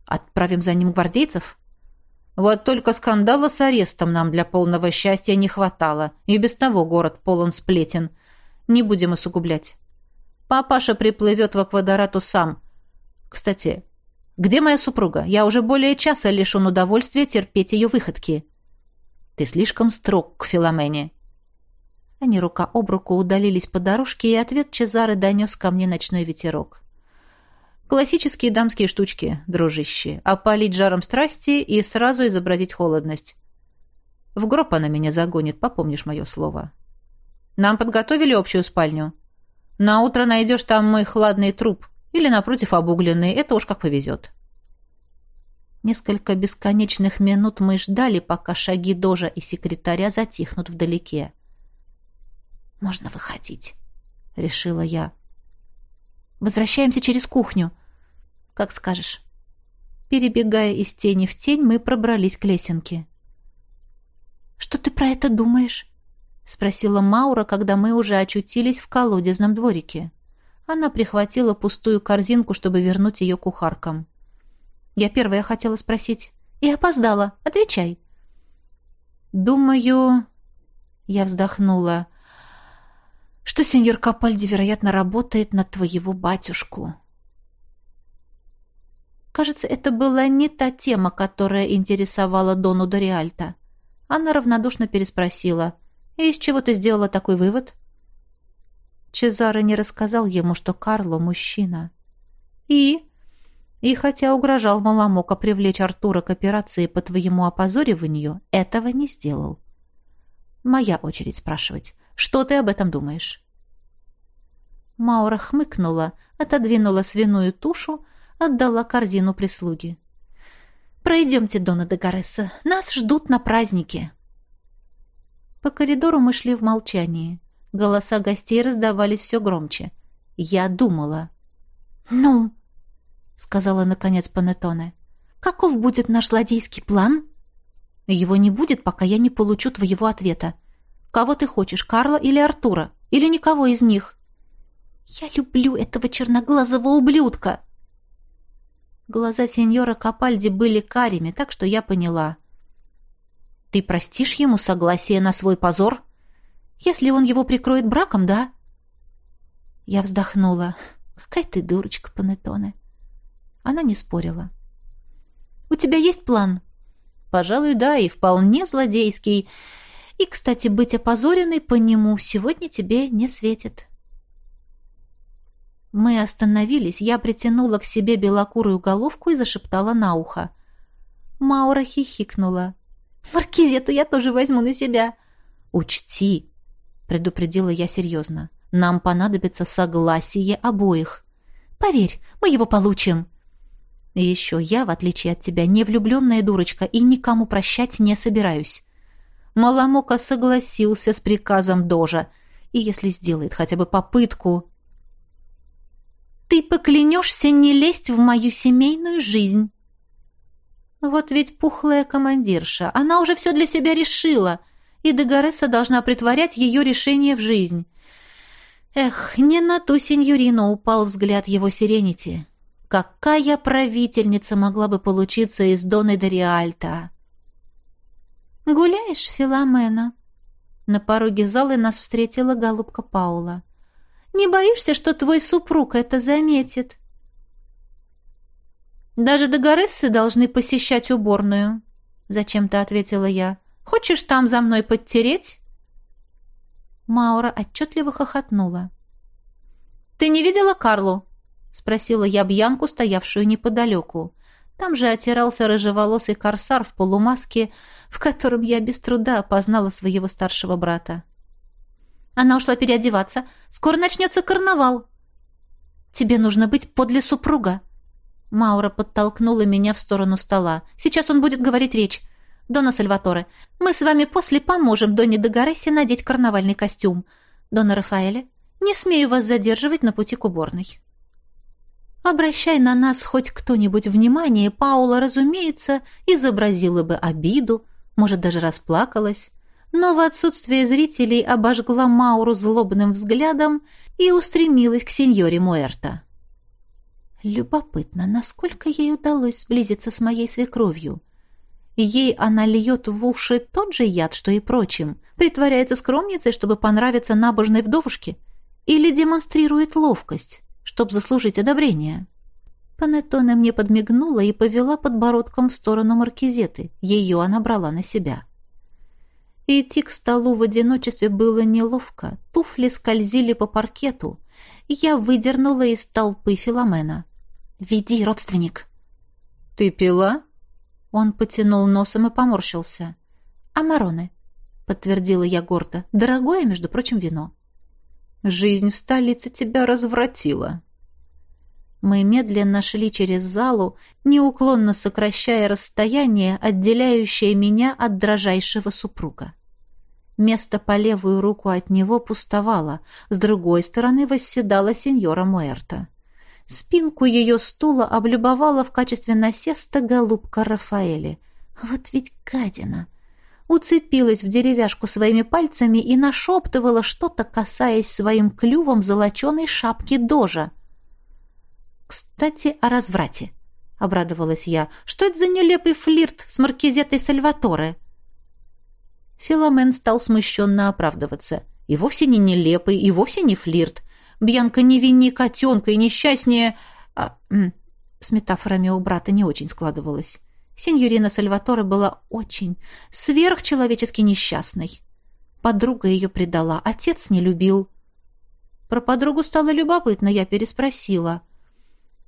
Отправим за ним гвардейцев? Вот только скандала с арестом нам для полного счастья не хватало, и без того город полон сплетен. Не будем усугублять. Папаша приплывет в Аквадорату сам. Кстати, где моя супруга? Я уже более часа лишен удовольствия терпеть ее выходки. Ты слишком строг к Филомене. Они рука об руку удалились по дорожке, и ответ Чезары донес ко мне ночной ветерок. Классические дамские штучки, дружище. Опалить жаром страсти и сразу изобразить холодность. В гроб она меня загонит, попомнишь мое слово. Нам подготовили общую спальню. На утро найдешь там мой хладный труп. Или, напротив, обугленный. Это уж как повезет. Несколько бесконечных минут мы ждали, пока шаги Дожа и секретаря затихнут вдалеке. «Можно выходить», — решила я. «Возвращаемся через кухню». «Как скажешь». Перебегая из тени в тень, мы пробрались к лесенке. «Что ты про это думаешь?» — спросила Маура, когда мы уже очутились в колодезном дворике. Она прихватила пустую корзинку, чтобы вернуть ее кухаркам. Я первая хотела спросить. «И опоздала. Отвечай». «Думаю...» Я вздохнула что сеньор Капальди, вероятно, работает на твоего батюшку. Кажется, это была не та тема, которая интересовала Дону Дориальта. Она равнодушно переспросила. «И из чего ты сделала такой вывод?» Чезаро не рассказал ему, что Карло мужчина. «И?» И хотя угрожал Маламока привлечь Артура к операции по твоему опозориванию, этого не сделал. Моя очередь спрашивать. Что ты об этом думаешь? Маура хмыкнула, отодвинула свиную тушу, отдала корзину прислуги. «Пройдемте, Дона де Гаресса. Нас ждут на празднике». По коридору мы шли в молчании. Голоса гостей раздавались все громче. Я думала. «Ну?» — сказала наконец Панеттоне. «Каков будет наш злодейский план?» «Его не будет, пока я не получу твоего ответа. Кого ты хочешь, Карла или Артура? Или никого из них?» «Я люблю этого черноглазого ублюдка!» Глаза сеньора Капальди были карими, так что я поняла. «Ты простишь ему согласие на свой позор?» «Если он его прикроет браком, да?» Я вздохнула. «Какая ты дурочка, Панеттоне!» Она не спорила. «У тебя есть план?» «Пожалуй, да, и вполне злодейский. И, кстати, быть опозоренной по нему сегодня тебе не светит». Мы остановились, я притянула к себе белокурую головку и зашептала на ухо. Маура хихикнула. «Маркизету я тоже возьму на себя». «Учти», — предупредила я серьезно, — «нам понадобится согласие обоих». «Поверь, мы его получим». И еще я, в отличие от тебя, не влюбленная дурочка и никому прощать не собираюсь. Маламока согласился с приказом Дожа, и если сделает хотя бы попытку... «Ты поклянешься не лезть в мою семейную жизнь!» Вот ведь пухлая командирша, она уже все для себя решила, и Дегареса должна притворять ее решение в жизнь. Эх, не на ту сеньорину упал взгляд его сиренити. Какая правительница могла бы получиться из Доны де? «Гуляешь, Филомена?» На пороге зала нас встретила голубка Паула. «Не боишься, что твой супруг это заметит?» «Даже догорессы должны посещать уборную», — зачем-то ответила я. «Хочешь там за мной подтереть?» Маура отчетливо хохотнула. «Ты не видела Карлу?» — спросила я Бьянку, стоявшую неподалеку. Там же отирался рыжеволосый корсар в полумаске, в котором я без труда опознала своего старшего брата. Она ушла переодеваться. Скоро начнется карнавал. Тебе нужно быть подле супруга. Маура подтолкнула меня в сторону стола. Сейчас он будет говорить речь. Дона Сальваторе, мы с вами после поможем Доне Дагоресе надеть карнавальный костюм. Дона Рафаэле, не смею вас задерживать на пути к уборной. Обращай на нас хоть кто-нибудь внимание, Паула, разумеется, изобразила бы обиду, может, даже расплакалась, но в отсутствие зрителей обожгла Мауру злобным взглядом и устремилась к сеньоре Муэрта. Любопытно, насколько ей удалось сблизиться с моей свекровью. Ей она льет в уши тот же яд, что и прочим, притворяется скромницей, чтобы понравиться набожной вдовушке, или демонстрирует ловкость чтоб заслужить одобрение. Панеттоне мне подмигнула и повела подбородком в сторону маркизеты. Ее она брала на себя. Идти к столу в одиночестве было неловко. Туфли скользили по паркету. Я выдернула из толпы Филомена. «Веди, родственник!» «Ты пила?» Он потянул носом и поморщился. «Амароне», — подтвердила я гордо. «Дорогое, между прочим, вино». Жизнь в столице тебя развратила. Мы медленно шли через залу, неуклонно сокращая расстояние, отделяющее меня от дрожайшего супруга. Место по левую руку от него пустовало, с другой стороны восседала сеньора Муэрта. Спинку ее стула облюбовала в качестве насеста голубка Рафаэли. Вот ведь гадина! Уцепилась в деревяшку своими пальцами и нашептывала что-то, касаясь своим клювом золоченой шапки дожа. «Кстати, о разврате», — обрадовалась я. «Что это за нелепый флирт с маркизетой Сальваторе?» Филомен стал смущенно оправдываться. «И вовсе не нелепый, и вовсе не флирт. Бьянка не винни котенка и несчастнее...» а, С метафорами у брата не очень складывалось. Сеньорина Сальваторе была очень, сверхчеловечески несчастной. Подруга ее предала, отец не любил. Про подругу стало любопытно, я переспросила.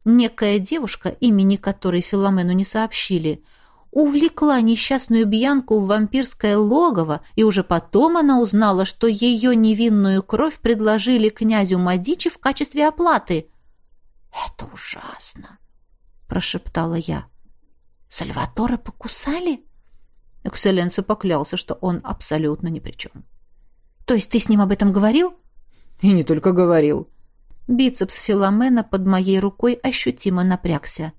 Некая девушка, имени которой Филомену не сообщили, увлекла несчастную Бьянку в вампирское логово, и уже потом она узнала, что ее невинную кровь предложили князю Мадичи в качестве оплаты. «Это ужасно!» — прошептала я. «Сальваторе покусали?» Экселленса поклялся, что он абсолютно ни при чем. «То есть ты с ним об этом говорил?» «И не только говорил». Бицепс Филомена под моей рукой ощутимо напрягся.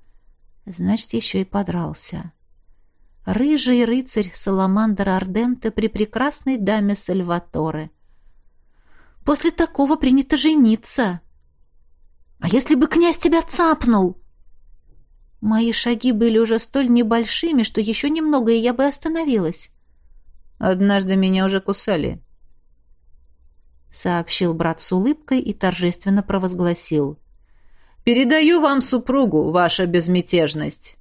Значит, еще и подрался. Рыжий рыцарь Саламандр Арденте при прекрасной даме Сальваторе. После такого принято жениться. А если бы князь тебя цапнул? Мои шаги были уже столь небольшими, что еще немного, и я бы остановилась. «Однажды меня уже кусали», — сообщил брат с улыбкой и торжественно провозгласил. «Передаю вам супругу, ваша безмятежность».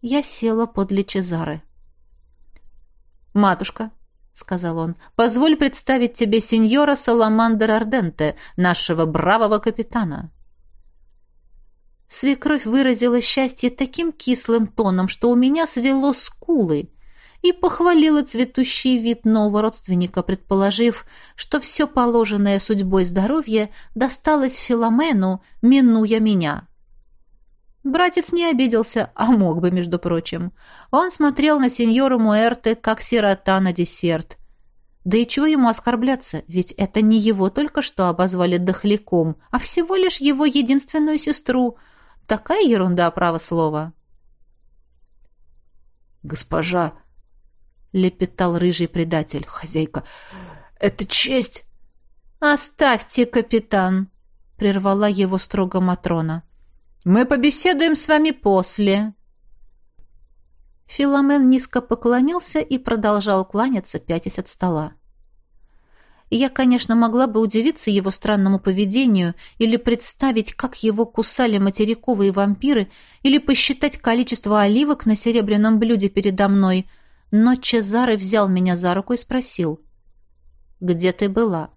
Я села подле Чезары. «Матушка», — сказал он, — «позволь представить тебе сеньора Саламандер Арденте, нашего бравого капитана». Свекровь выразила счастье таким кислым тоном, что у меня свело скулы, и похвалила цветущий вид нового родственника, предположив, что все положенное судьбой здоровье досталось Филомену, минуя меня. Братец не обиделся, а мог бы, между прочим. Он смотрел на сеньору Муэрте, как сирота на десерт. Да и чего ему оскорбляться, ведь это не его только что обозвали дохляком, а всего лишь его единственную сестру — Такая ерунда, право слова. «Госпожа!» — лепетал рыжий предатель. «Хозяйка, это честь!» «Оставьте, капитан!» — прервала его строго Матрона. «Мы побеседуем с вами после!» Филомен низко поклонился и продолжал кланяться, пятясь от стола. Я, конечно, могла бы удивиться его странному поведению или представить, как его кусали материковые вампиры, или посчитать количество оливок на серебряном блюде передо мной, но Чезаре взял меня за руку и спросил. «Где ты была?»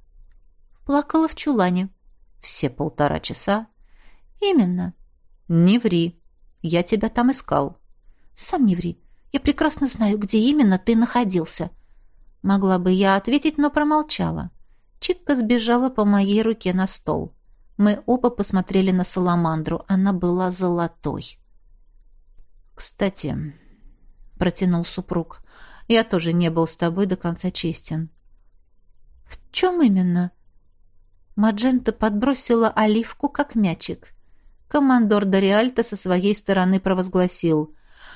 «Плакала в чулане». «Все полтора часа?» «Именно». «Не ври. Я тебя там искал». «Сам не ври. Я прекрасно знаю, где именно ты находился». Могла бы я ответить, но промолчала. Чикка сбежала по моей руке на стол. Мы оба посмотрели на Саламандру. Она была золотой. «Кстати», — протянул супруг, — «я тоже не был с тобой до конца честен». «В чем именно?» Маджента подбросила оливку, как мячик. Командор Дориальто со своей стороны провозгласил.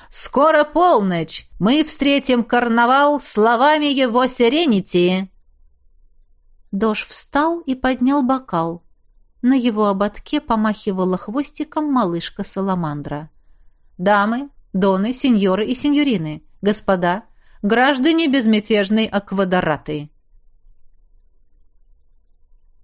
Скоро полночь. Мы встретим карнавал словами его сиренити. Дож встал и поднял бокал. На его ободке помахивала хвостиком малышка Саламандра. «Дамы, доны, сеньоры и сеньорины, господа, граждане безмятежной аквадораты!»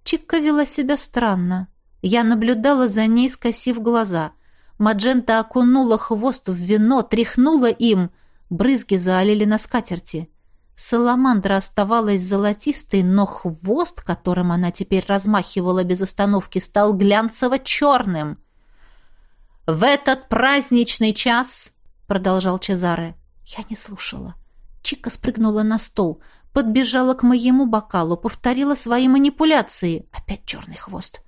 Чикка вела себя странно. Я наблюдала за ней, скосив глаза — Маджента окунула хвост в вино, тряхнула им. Брызги залили на скатерти. Саламандра оставалась золотистой, но хвост, которым она теперь размахивала без остановки, стал глянцево-черным. «В этот праздничный час», — продолжал Чезаре, — я не слушала. Чика спрыгнула на стол, подбежала к моему бокалу, повторила свои манипуляции. Опять черный хвост.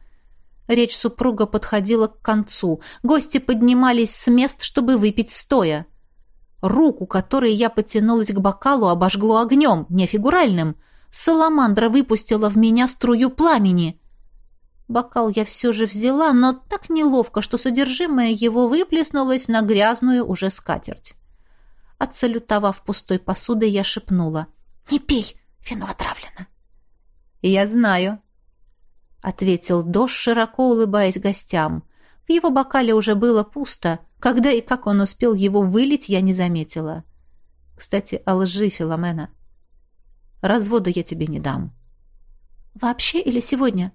Речь супруга подходила к концу. Гости поднимались с мест, чтобы выпить стоя. Руку, которой я потянулась к бокалу, обожгло огнем, не фигуральным. Саламандра выпустила в меня струю пламени. Бокал я все же взяла, но так неловко, что содержимое его выплеснулось на грязную уже скатерть. Отсалютовав пустой посудой, я шепнула. «Не пей, вино отравлено». «Я знаю», — ответил Дош, широко улыбаясь гостям. В его бокале уже было пусто. Когда и как он успел его вылить, я не заметила. Кстати, о лжи Филомена. Развода я тебе не дам. Вообще или сегодня?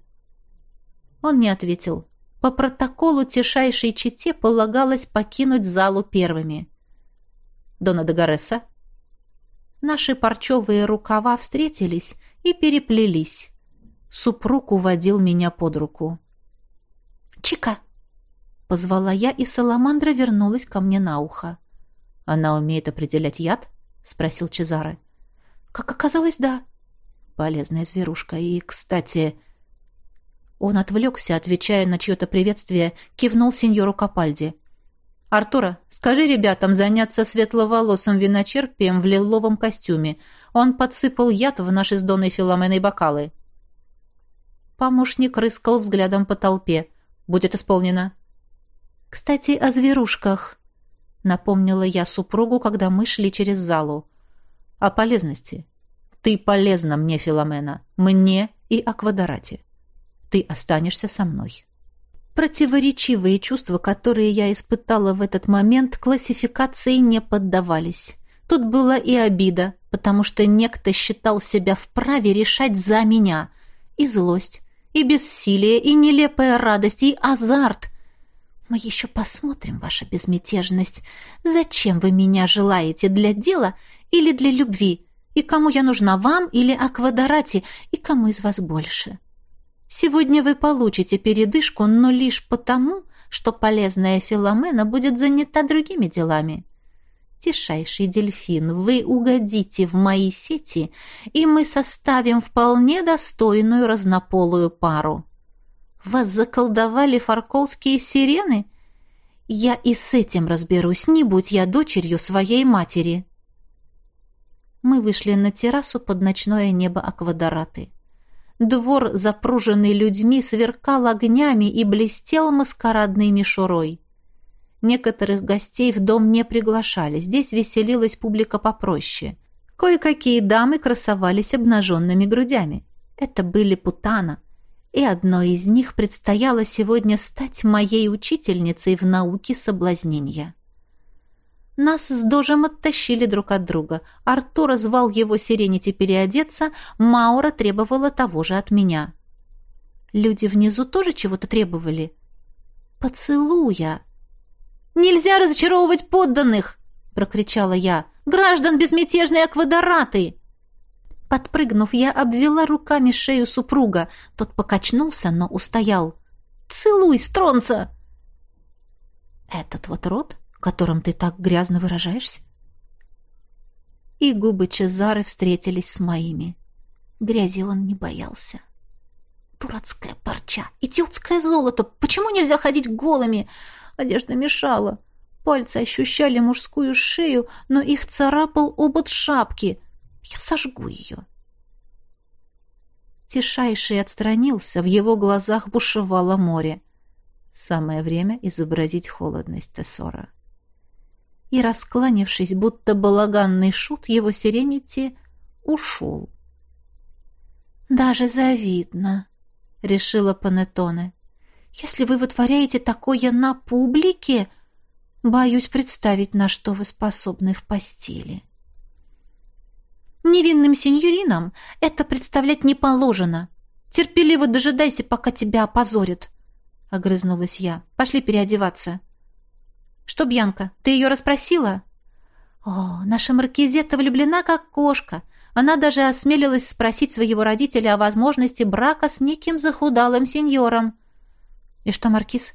Он не ответил. По протоколу тишайшей чете полагалось покинуть залу первыми. Дона Дагареса? Наши парчевые рукава встретились и переплелись. Супруг уводил меня под руку. «Чика!» — позвала я, и Саламандра вернулась ко мне на ухо. Она умеет определять яд? Спросил Чезаре. Как оказалось, да. Полезная зверушка. И, кстати... Он отвлекся, отвечая на чье-то приветствие, кивнул сеньору Капальди. «Артура, скажи ребятам заняться светловолосым виночерпием в лиловом костюме. Он подсыпал яд в наши с Доной Филоменой бокалы». Помощник рыскал взглядом по толпе. «Будет исполнено». «Кстати, о зверушках», — напомнила я супругу, когда мы шли через залу. «О полезности. Ты полезна мне, Филомена, мне и Аквадорате. Ты останешься со мной». Противоречивые чувства, которые я испытала в этот момент, классификации не поддавались. Тут была и обида, потому что некто считал себя вправе решать за меня. И злость, и бессилие, и нелепая радость, и азарт. Мы еще посмотрим, ваша безмятежность. Зачем вы меня желаете, для дела или для любви? И кому я нужна, вам или Аквадорате, и кому из вас больше?» Сегодня вы получите передышку, но лишь потому, что полезная Филомена будет занята другими делами. Тишайший дельфин, вы угодите в мои сети, и мы составим вполне достойную разнополую пару. Вас заколдовали фарколские сирены? Я и с этим разберусь, не будь я дочерью своей матери. Мы вышли на террасу под ночное небо Аквадораты. Двор, запруженный людьми, сверкал огнями и блестел маскарадной мишурой. Некоторых гостей в дом не приглашали, здесь веселилась публика попроще. Кое-какие дамы красовались обнаженными грудями. Это были путана, и одной из них предстояло сегодня стать моей учительницей в науке соблазнения. Нас с Дожем оттащили друг от друга. Артур звал его Сиренити переодеться, Маура требовала того же от меня. Люди внизу тоже чего-то требовали. «Поцелуя!» «Нельзя разочаровывать подданных!» — прокричала я. «Граждан безмятежные аквадораты!» Подпрыгнув, я обвела руками шею супруга. Тот покачнулся, но устоял. «Целуй, стронца!» Этот вот рот которым ты так грязно выражаешься? И губы Чезары встретились с моими. Грязи он не боялся. Дурацкая парча, идиотское золото. Почему нельзя ходить голыми? Одежда мешала. Пальцы ощущали мужскую шею, но их царапал обод шапки. Я сожгу ее. Тишайший отстранился, в его глазах бушевало море. Самое время изобразить холодность Тессора и, раскланившись, будто балаганный шут, его сиренити ушел. «Даже завидно», — решила Панеттоне. «Если вы вытворяете такое на публике, боюсь представить, на что вы способны в постели». «Невинным сеньоринам это представлять не положено. Терпеливо дожидайся, пока тебя опозорят», — огрызнулась я. «Пошли переодеваться». «Что, Бьянка, ты ее расспросила?» «О, наша Маркизетта влюблена, как кошка. Она даже осмелилась спросить своего родителя о возможности брака с неким захудалым сеньором». «И что, Маркиз?»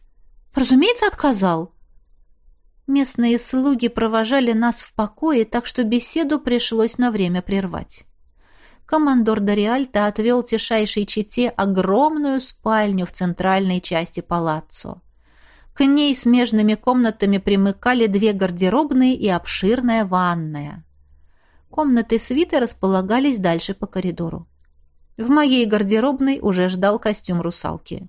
«Разумеется, отказал». Местные слуги провожали нас в покое, так что беседу пришлось на время прервать. Командор Дориальто отвел тишайшей чете огромную спальню в центральной части палаццо. К ней смежными комнатами примыкали две гардеробные и обширная ванная. Комнаты свиты располагались дальше по коридору. В моей гардеробной уже ждал костюм русалки.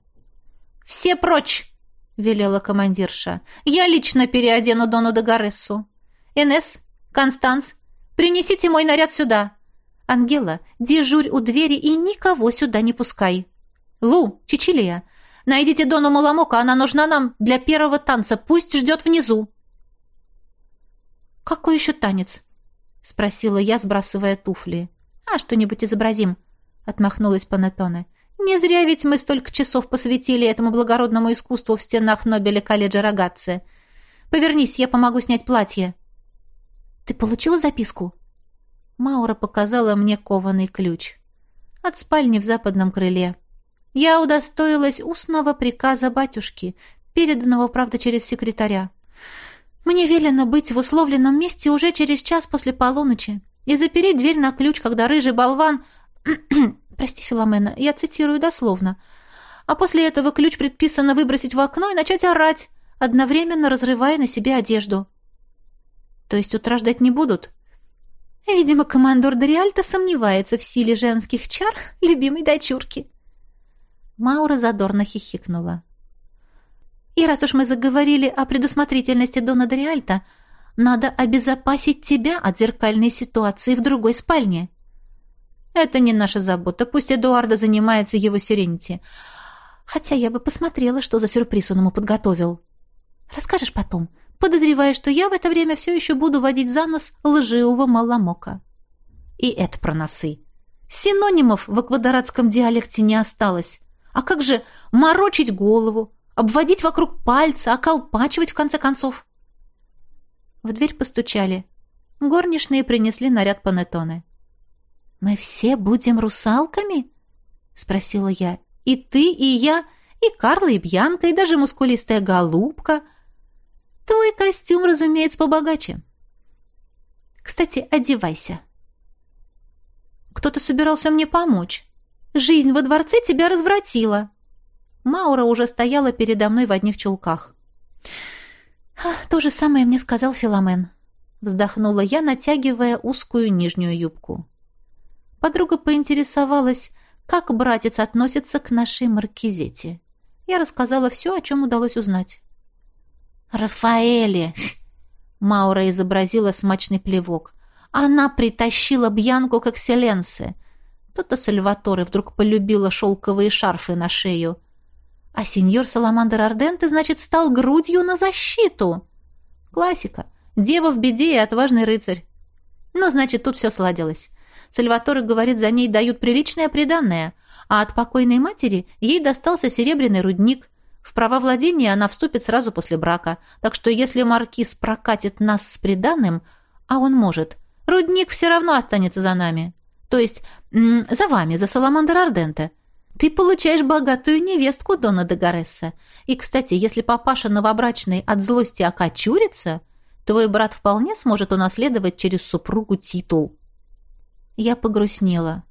«Все прочь!» — велела командирша. «Я лично переодену Дону Дагарессу. Энесс, Констанс, принесите мой наряд сюда. Ангела, дежурь у двери и никого сюда не пускай. Лу, Чичилия, Найдите Дону Маламока, она нужна нам для первого танца. Пусть ждет внизу». «Какой еще танец?» — спросила я, сбрасывая туфли. «А, что-нибудь изобразим», — отмахнулась Панеттоне. «Не зря ведь мы столько часов посвятили этому благородному искусству в стенах Нобеля колледжа Рогатце. Повернись, я помогу снять платье». «Ты получила записку?» Маура показала мне кованый ключ. «От спальни в западном крыле я удостоилась устного приказа батюшки, переданного, правда, через секретаря. Мне велено быть в условленном месте уже через час после полуночи и запереть дверь на ключ, когда рыжий болван... Прости, Филомена, я цитирую дословно. А после этого ключ предписано выбросить в окно и начать орать, одновременно разрывая на себе одежду. То есть утра ждать не будут? Видимо, командор Дориальто сомневается в силе женских чар любимой дочурки. Маура задорно хихикнула. И раз уж мы заговорили о предусмотрительности Дона Дориальто, надо обезопасить тебя от зеркальной ситуации в другой спальне. Это не наша забота, пусть Эдуарда занимается его сиренити. Хотя я бы посмотрела, что за сюрприз он ему подготовил. Расскажешь потом, подозревая, что я в это время все еще буду водить за нос лживого маломока. И это про носы. Синонимов в аквадоратском диалекте не осталось. А как же морочить голову, обводить вокруг пальца, околпачивать в конце концов? В дверь постучали. Горничные принесли наряд панеттоне. «Мы все будем русалками?» — спросила я. «И ты, и я, и Карла, и Бьянка, и даже мускулистая голубка. Твой костюм, разумеется, побогаче. Кстати, одевайся». «Кто-то собирался мне помочь. Жизнь во дворце тебя развратила». Маура уже стояла передо мной в одних чулках. «То же самое мне сказал Филомен», — вздохнула я, натягивая узкую нижнюю юбку. Подруга поинтересовалась, как братец относится к нашей маркизете. Я рассказала все, о чем удалось узнать. «Рафаэле!» — Маура изобразила смачный плевок. «Она притащила Бьянку к экселленсе. То-то Сальваторе вдруг полюбила шелковые шарфы на шею. А сеньор Саламандр Арденте, значит, стал грудью на защиту. Классика. Дева в беде и отважный рыцарь. Ну, значит, тут все сладилось. Сальваторе, говорит, за ней дают приличное приданное, а от покойной матери ей достался серебряный рудник. В право владения она вступит сразу после брака. Так что если маркиз прокатит нас с приданным, а он может, рудник все равно останется за нами. То есть за вами, за Саламандр Арденте. Ты получаешь богатую невестку Дона де Гаресса. И, кстати, если папаша новобрачный от злости окочурится, твой брат вполне сможет унаследовать через супругу титул. Я погрустнела.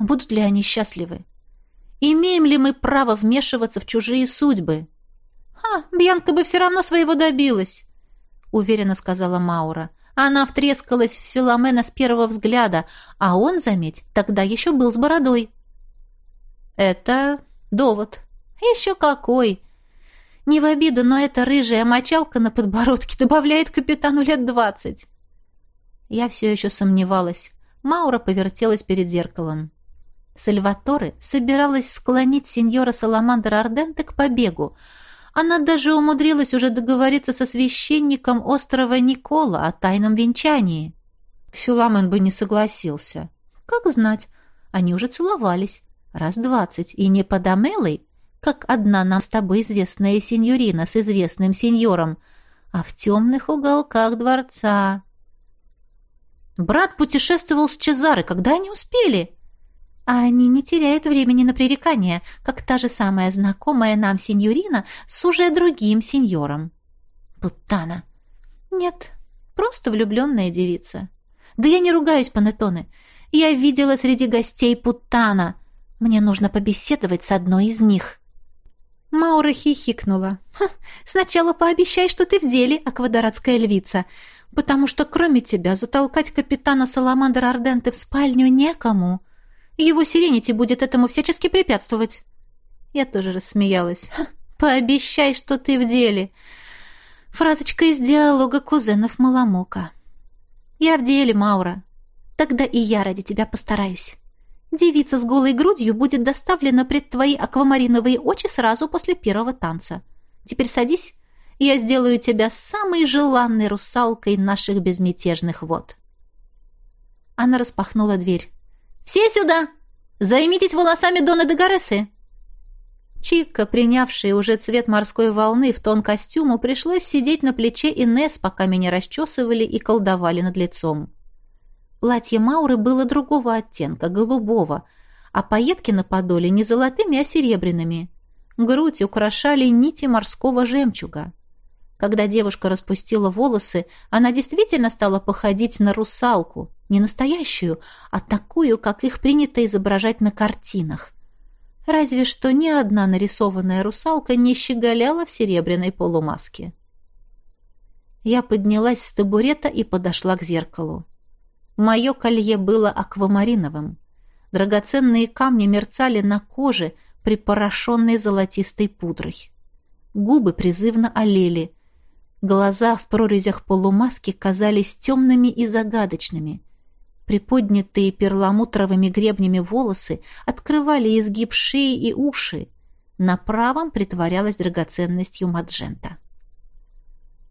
Будут ли они счастливы? Имеем ли мы право вмешиваться в чужие судьбы? А, Бьянка бы все равно своего добилась, уверенно сказала Маура. Она втрескалась в Филомена с первого взгляда, а он, заметь, тогда еще был с бородой. Это довод. Еще какой! Не в обиду, но эта рыжая мочалка на подбородке добавляет капитану лет двадцать. Я все еще сомневалась. Маура повертелась перед зеркалом. Сальваторе собиралась склонить сеньора Саламандра Арденте к побегу. Она даже умудрилась уже договориться со священником острова Никола о тайном венчании. Фюламен бы не согласился. Как знать, они уже целовались раз двадцать, и не под Амелой, как одна нам с тобой известная сеньорина с известным сеньором, а в темных уголках дворца. Брат путешествовал с Чезары, когда они успели. А они не теряют времени на пререкания, как та же самая знакомая нам сеньорина с уже другим сеньором. Путана. Нет, просто влюбленная девица. Да я не ругаюсь, Панеттоне. Я видела среди гостей Путана. Мне нужно побеседовать с одной из них». Маура хихикнула. «Сначала пообещай, что ты в деле, аквадоратская львица, потому что кроме тебя затолкать капитана Саламандра Арденте в спальню некому. Его сиренити будет этому всячески препятствовать». Я тоже рассмеялась. «Пообещай, что ты в деле». Фразочка из диалога кузенов Маламока. «Я в деле, Маура. Тогда и я ради тебя постараюсь». Девица с голой грудью будет доставлена пред твои аквамариновые очи сразу после первого танца. Теперь садись, я сделаю тебя самой желанной русалкой наших безмятежных вод». Она распахнула дверь. «Все сюда! Займитесь волосами Дона де Гаресы!» Чикка, принявшая уже цвет морской волны в тон костюму, пришлось сидеть на плече Инесс, пока меня расчесывали и колдовали над лицом. Платье Мауры было другого оттенка, голубого, а пайетки на подоле не золотыми, а серебряными. Грудь украшали нити морского жемчуга. Когда девушка распустила волосы, она действительно стала походить на русалку, не настоящую, а такую, как их принято изображать на картинах. Разве что ни одна нарисованная русалка не щеголяла в серебряной полумаске. Я поднялась с табурета и подошла к зеркалу. Мое колье было аквамариновым. Драгоценные камни мерцали на коже, припорошенной золотистой пудрой. Губы призывно олели. Глаза в прорезях полумаски казались темными и загадочными. Приподнятые перламутровыми гребнями волосы открывали изгиб шеи и уши. На правом притворялась драгоценностью Маджента.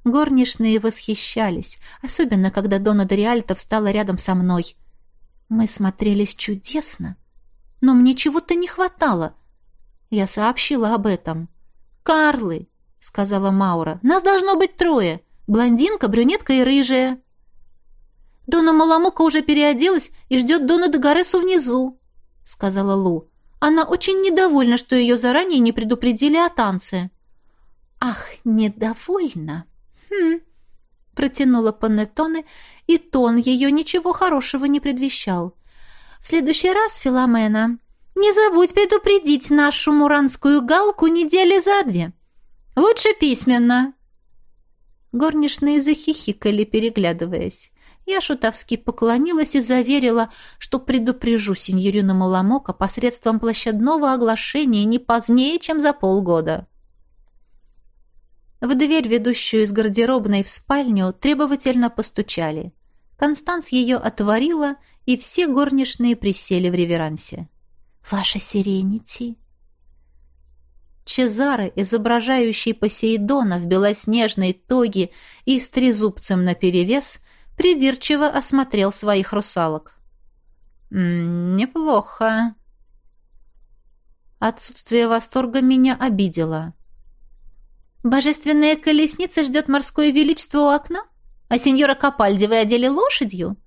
Горничные восхищались, особенно когда Дона Дориальто встала рядом со мной. Мы смотрелись чудесно, но мне чего-то не хватало. Я сообщила об этом. «Карлы!» — сказала Маура. «Нас должно быть трое. Блондинка, брюнетка и рыжая». «Дона Маламука уже переоделась и ждет Дона Дагаресу внизу», — сказала Лу. «Она очень недовольна, что ее заранее не предупредили о танце». «Ах, недовольна!» «Хм...» — протянула Панеттоне, и тон ее ничего хорошего не предвещал. «В следующий раз, Филомена, не забудь предупредить нашу муранскую галку недели за две». Лучше письменно. Горничные захихикали, переглядываясь. Я шутовски поклонилась и заверила, что предупрежу сеньорину Маламока посредством площадного оглашения не позднее, чем за полгода. В дверь, ведущую из гардеробной в спальню, требовательно постучали. Констанс ее отворила, и все горничные присели в реверансе. «Ваша сиренити!» Чезаре, изображающий Посейдона в белоснежной тоге и с трезубцем наперевес, придирчиво осмотрел своих русалок. «Неплохо». Отсутствие восторга меня обидело. «Божественная колесница ждет морское величество у окна? А сеньора Капальди вы одели лошадью?»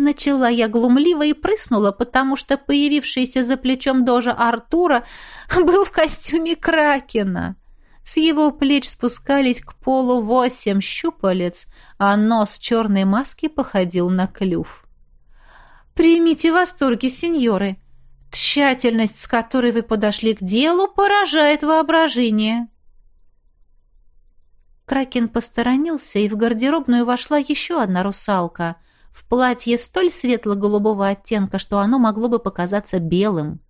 Начала я глумливо и прыснула, потому что появившийся за плечом дожа Артура был в костюме кракена. С его плеч спускались к полу восемь щупалец, а нос черной маски походил на клюв. «Примите восторги, сеньоры! Тщательность, с которой вы подошли к делу, поражает воображение!» Кракен посторонился, и в гардеробную вошла еще одна русалка — в платье столь светло-голубого оттенка, что оно могло бы показаться белым.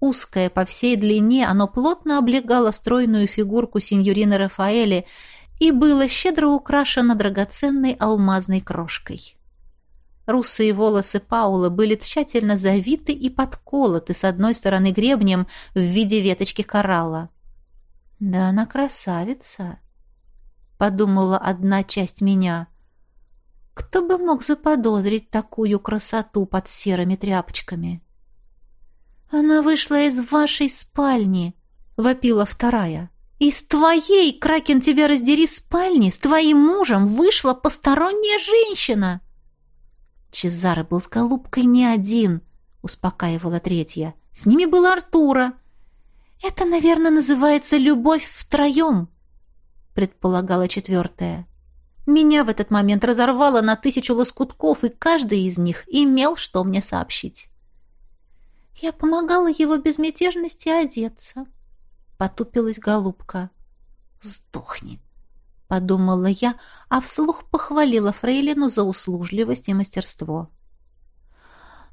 Узкое по всей длине, оно плотно облегало стройную фигурку сеньорины Рафаэли и было щедро украшено драгоценной алмазной крошкой. Русые волосы Паулы были тщательно завиты и подколоты с одной стороны гребнем в виде веточки коралла. «Да она красавица!» — подумала одна часть меня. Кто бы мог заподозрить такую красоту под серыми тряпочками? Она вышла из вашей спальни, вопила вторая. Из твоей, Кракен, тебя раздери спальни, с твоим мужем вышла посторонняя женщина. Чезаре был с голубкой не один, успокаивала третья. С ними был Артура. Это, наверное, называется любовь втроем, предполагала четвертая. Меня в этот момент разорвало на тысячу лоскутков, и каждый из них имел, что мне сообщить. Я помогала его безмятежности одеться. Потупилась голубка. «Сдохни!» — подумала я, а вслух похвалила Фрейлину за услужливость и мастерство.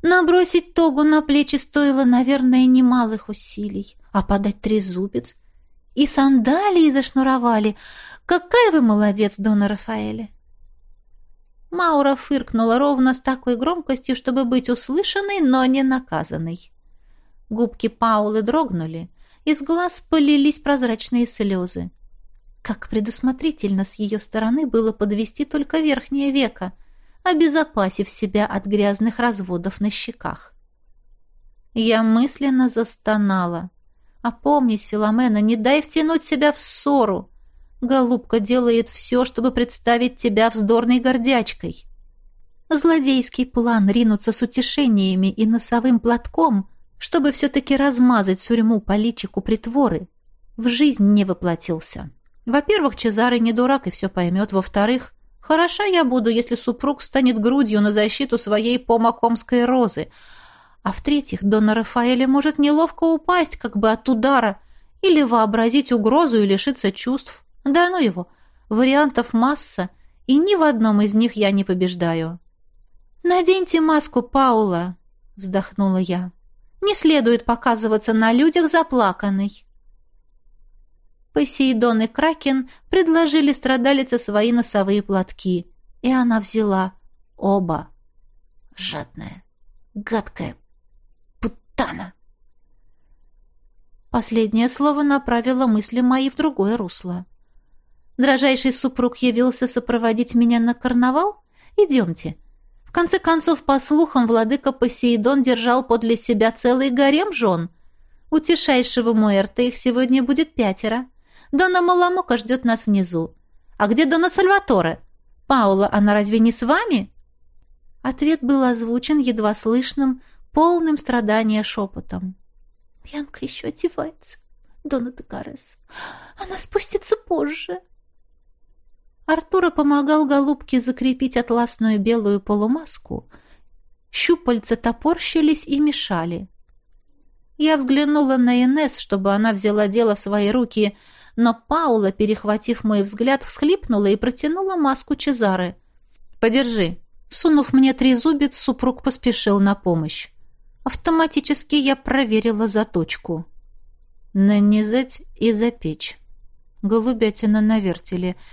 Набросить тогу на плечи стоило, наверное, немалых усилий, а подать трезубец — и сандалии зашнуровали. Какая вы молодец, Дона Рафаэле!» Маура фыркнула ровно с такой громкостью, чтобы быть услышанной, но не наказанной. Губки Паулы дрогнули, из глаз полились прозрачные слезы. Как предусмотрительно с ее стороны было подвести только верхнее веко, обезопасив себя от грязных разводов на щеках. Я мысленно застонала. «Опомнись, Филомена, не дай втянуть себя в ссору!» Голубка делает все, чтобы представить тебя вздорной гордячкой. Злодейский план ринуться с утешениями и носовым платком, чтобы все-таки размазать сурьму по личику притворы, в жизнь не воплотился. Во-первых, Чезаре не дурак и все поймет. Во-вторых, хороша я буду, если супруг станет грудью на защиту своей помакомской розы. А в-третьих, Дона Рафаэля может неловко упасть, как бы от удара, или вообразить угрозу и лишиться чувств. Да ну его, вариантов масса, и ни в одном из них я не побеждаю. «Наденьте маску, Паула», — вздохнула я. «Не следует показываться на людях заплаканной». Посейдон и Кракен предложили страдалице свои носовые платки, и она взяла оба. Жадная, гадкая путана. Последнее слово направило мысли мои в другое русло. Дрожайший супруг явился сопроводить меня на карнавал? Идемте. В конце концов, по слухам, владыка Посейдон держал подле себя целый гарем жен. Утешайшего Муэрта их сегодня будет пятеро. Дона Маламока ждет нас внизу. А где Дона Сальваторе? Паула, она разве не с вами?» Ответ был озвучен едва слышным, полным страдания шепотом. «Бьянка еще одевается, Дона Дегарес. Она спустится позже». Артура помогал голубке закрепить атласную белую полумаску. Щупальца топорщились и мешали. Я взглянула на Инес, чтобы она взяла дело в свои руки, но Паула, перехватив мой взгляд, всхлипнула и протянула маску Чезары. «Подержи». Сунув мне три зубец, супруг поспешил на помощь. Автоматически я проверила заточку. Нанизать и запечь. Голубятина на вертеле —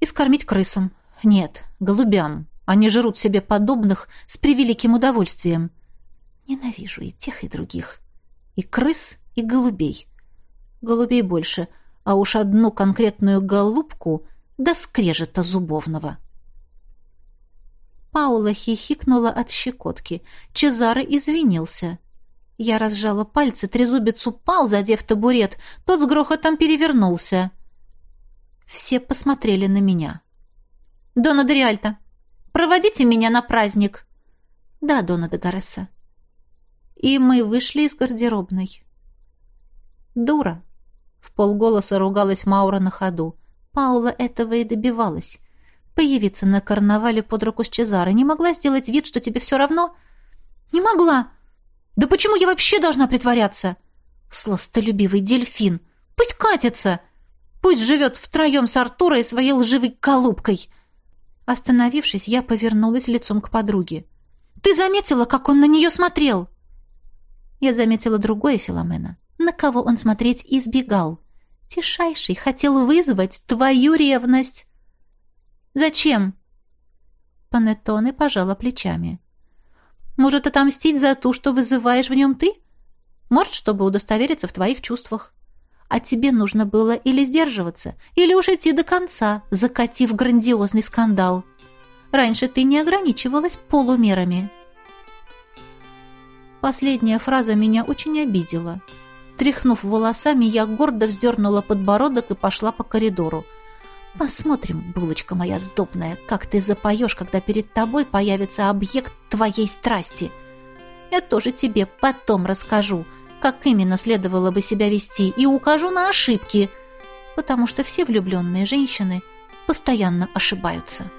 и скормить крысам. Нет, голубям. Они жрут себе подобных с превеликим удовольствием. Ненавижу и тех, и других. И крыс, и голубей. Голубей больше, а уж одну конкретную голубку до скрежета зубовного. Паула хихикнула от щекотки. Чезаре извинился. Я разжала пальцы, трезубец упал, задев табурет. Тот с грохотом перевернулся. Все посмотрели на меня. «Дона Дориальто, проводите меня на праздник!» «Да, Дона де Гареса». И мы вышли из гардеробной. «Дура!» — в полголоса ругалась Маура на ходу. Паула этого и добивалась. Появиться на карнавале под руку с Чезаро не могла сделать вид, что тебе все равно? Не могла! Да почему я вообще должна притворяться? Сластолюбивый дельфин! Пусть катится! Пусть живет втроем с Артурой и своей лживой голубкой. Остановившись, я повернулась лицом к подруге. «Ты заметила, как он на нее смотрел?» Я заметила другое Филомена, на кого он смотреть избегал. Тишайший хотел вызвать твою ревность. «Зачем?» Панеттоне пожала плечами. «Может, отомстить за ту, что вызываешь в нем ты? Может, чтобы удостовериться в твоих чувствах а тебе нужно было или сдерживаться, или уж идти до конца, закатив грандиозный скандал. Раньше ты не ограничивалась полумерами. Последняя фраза меня очень обидела. Тряхнув волосами, я гордо вздернула подбородок и пошла по коридору. Посмотрим, булочка моя сдобная, как ты запоешь, когда перед тобой появится объект твоей страсти. Я тоже тебе потом расскажу, — как именно следовало бы себя вести, и укажу на ошибки, потому что все влюбленные женщины постоянно ошибаются.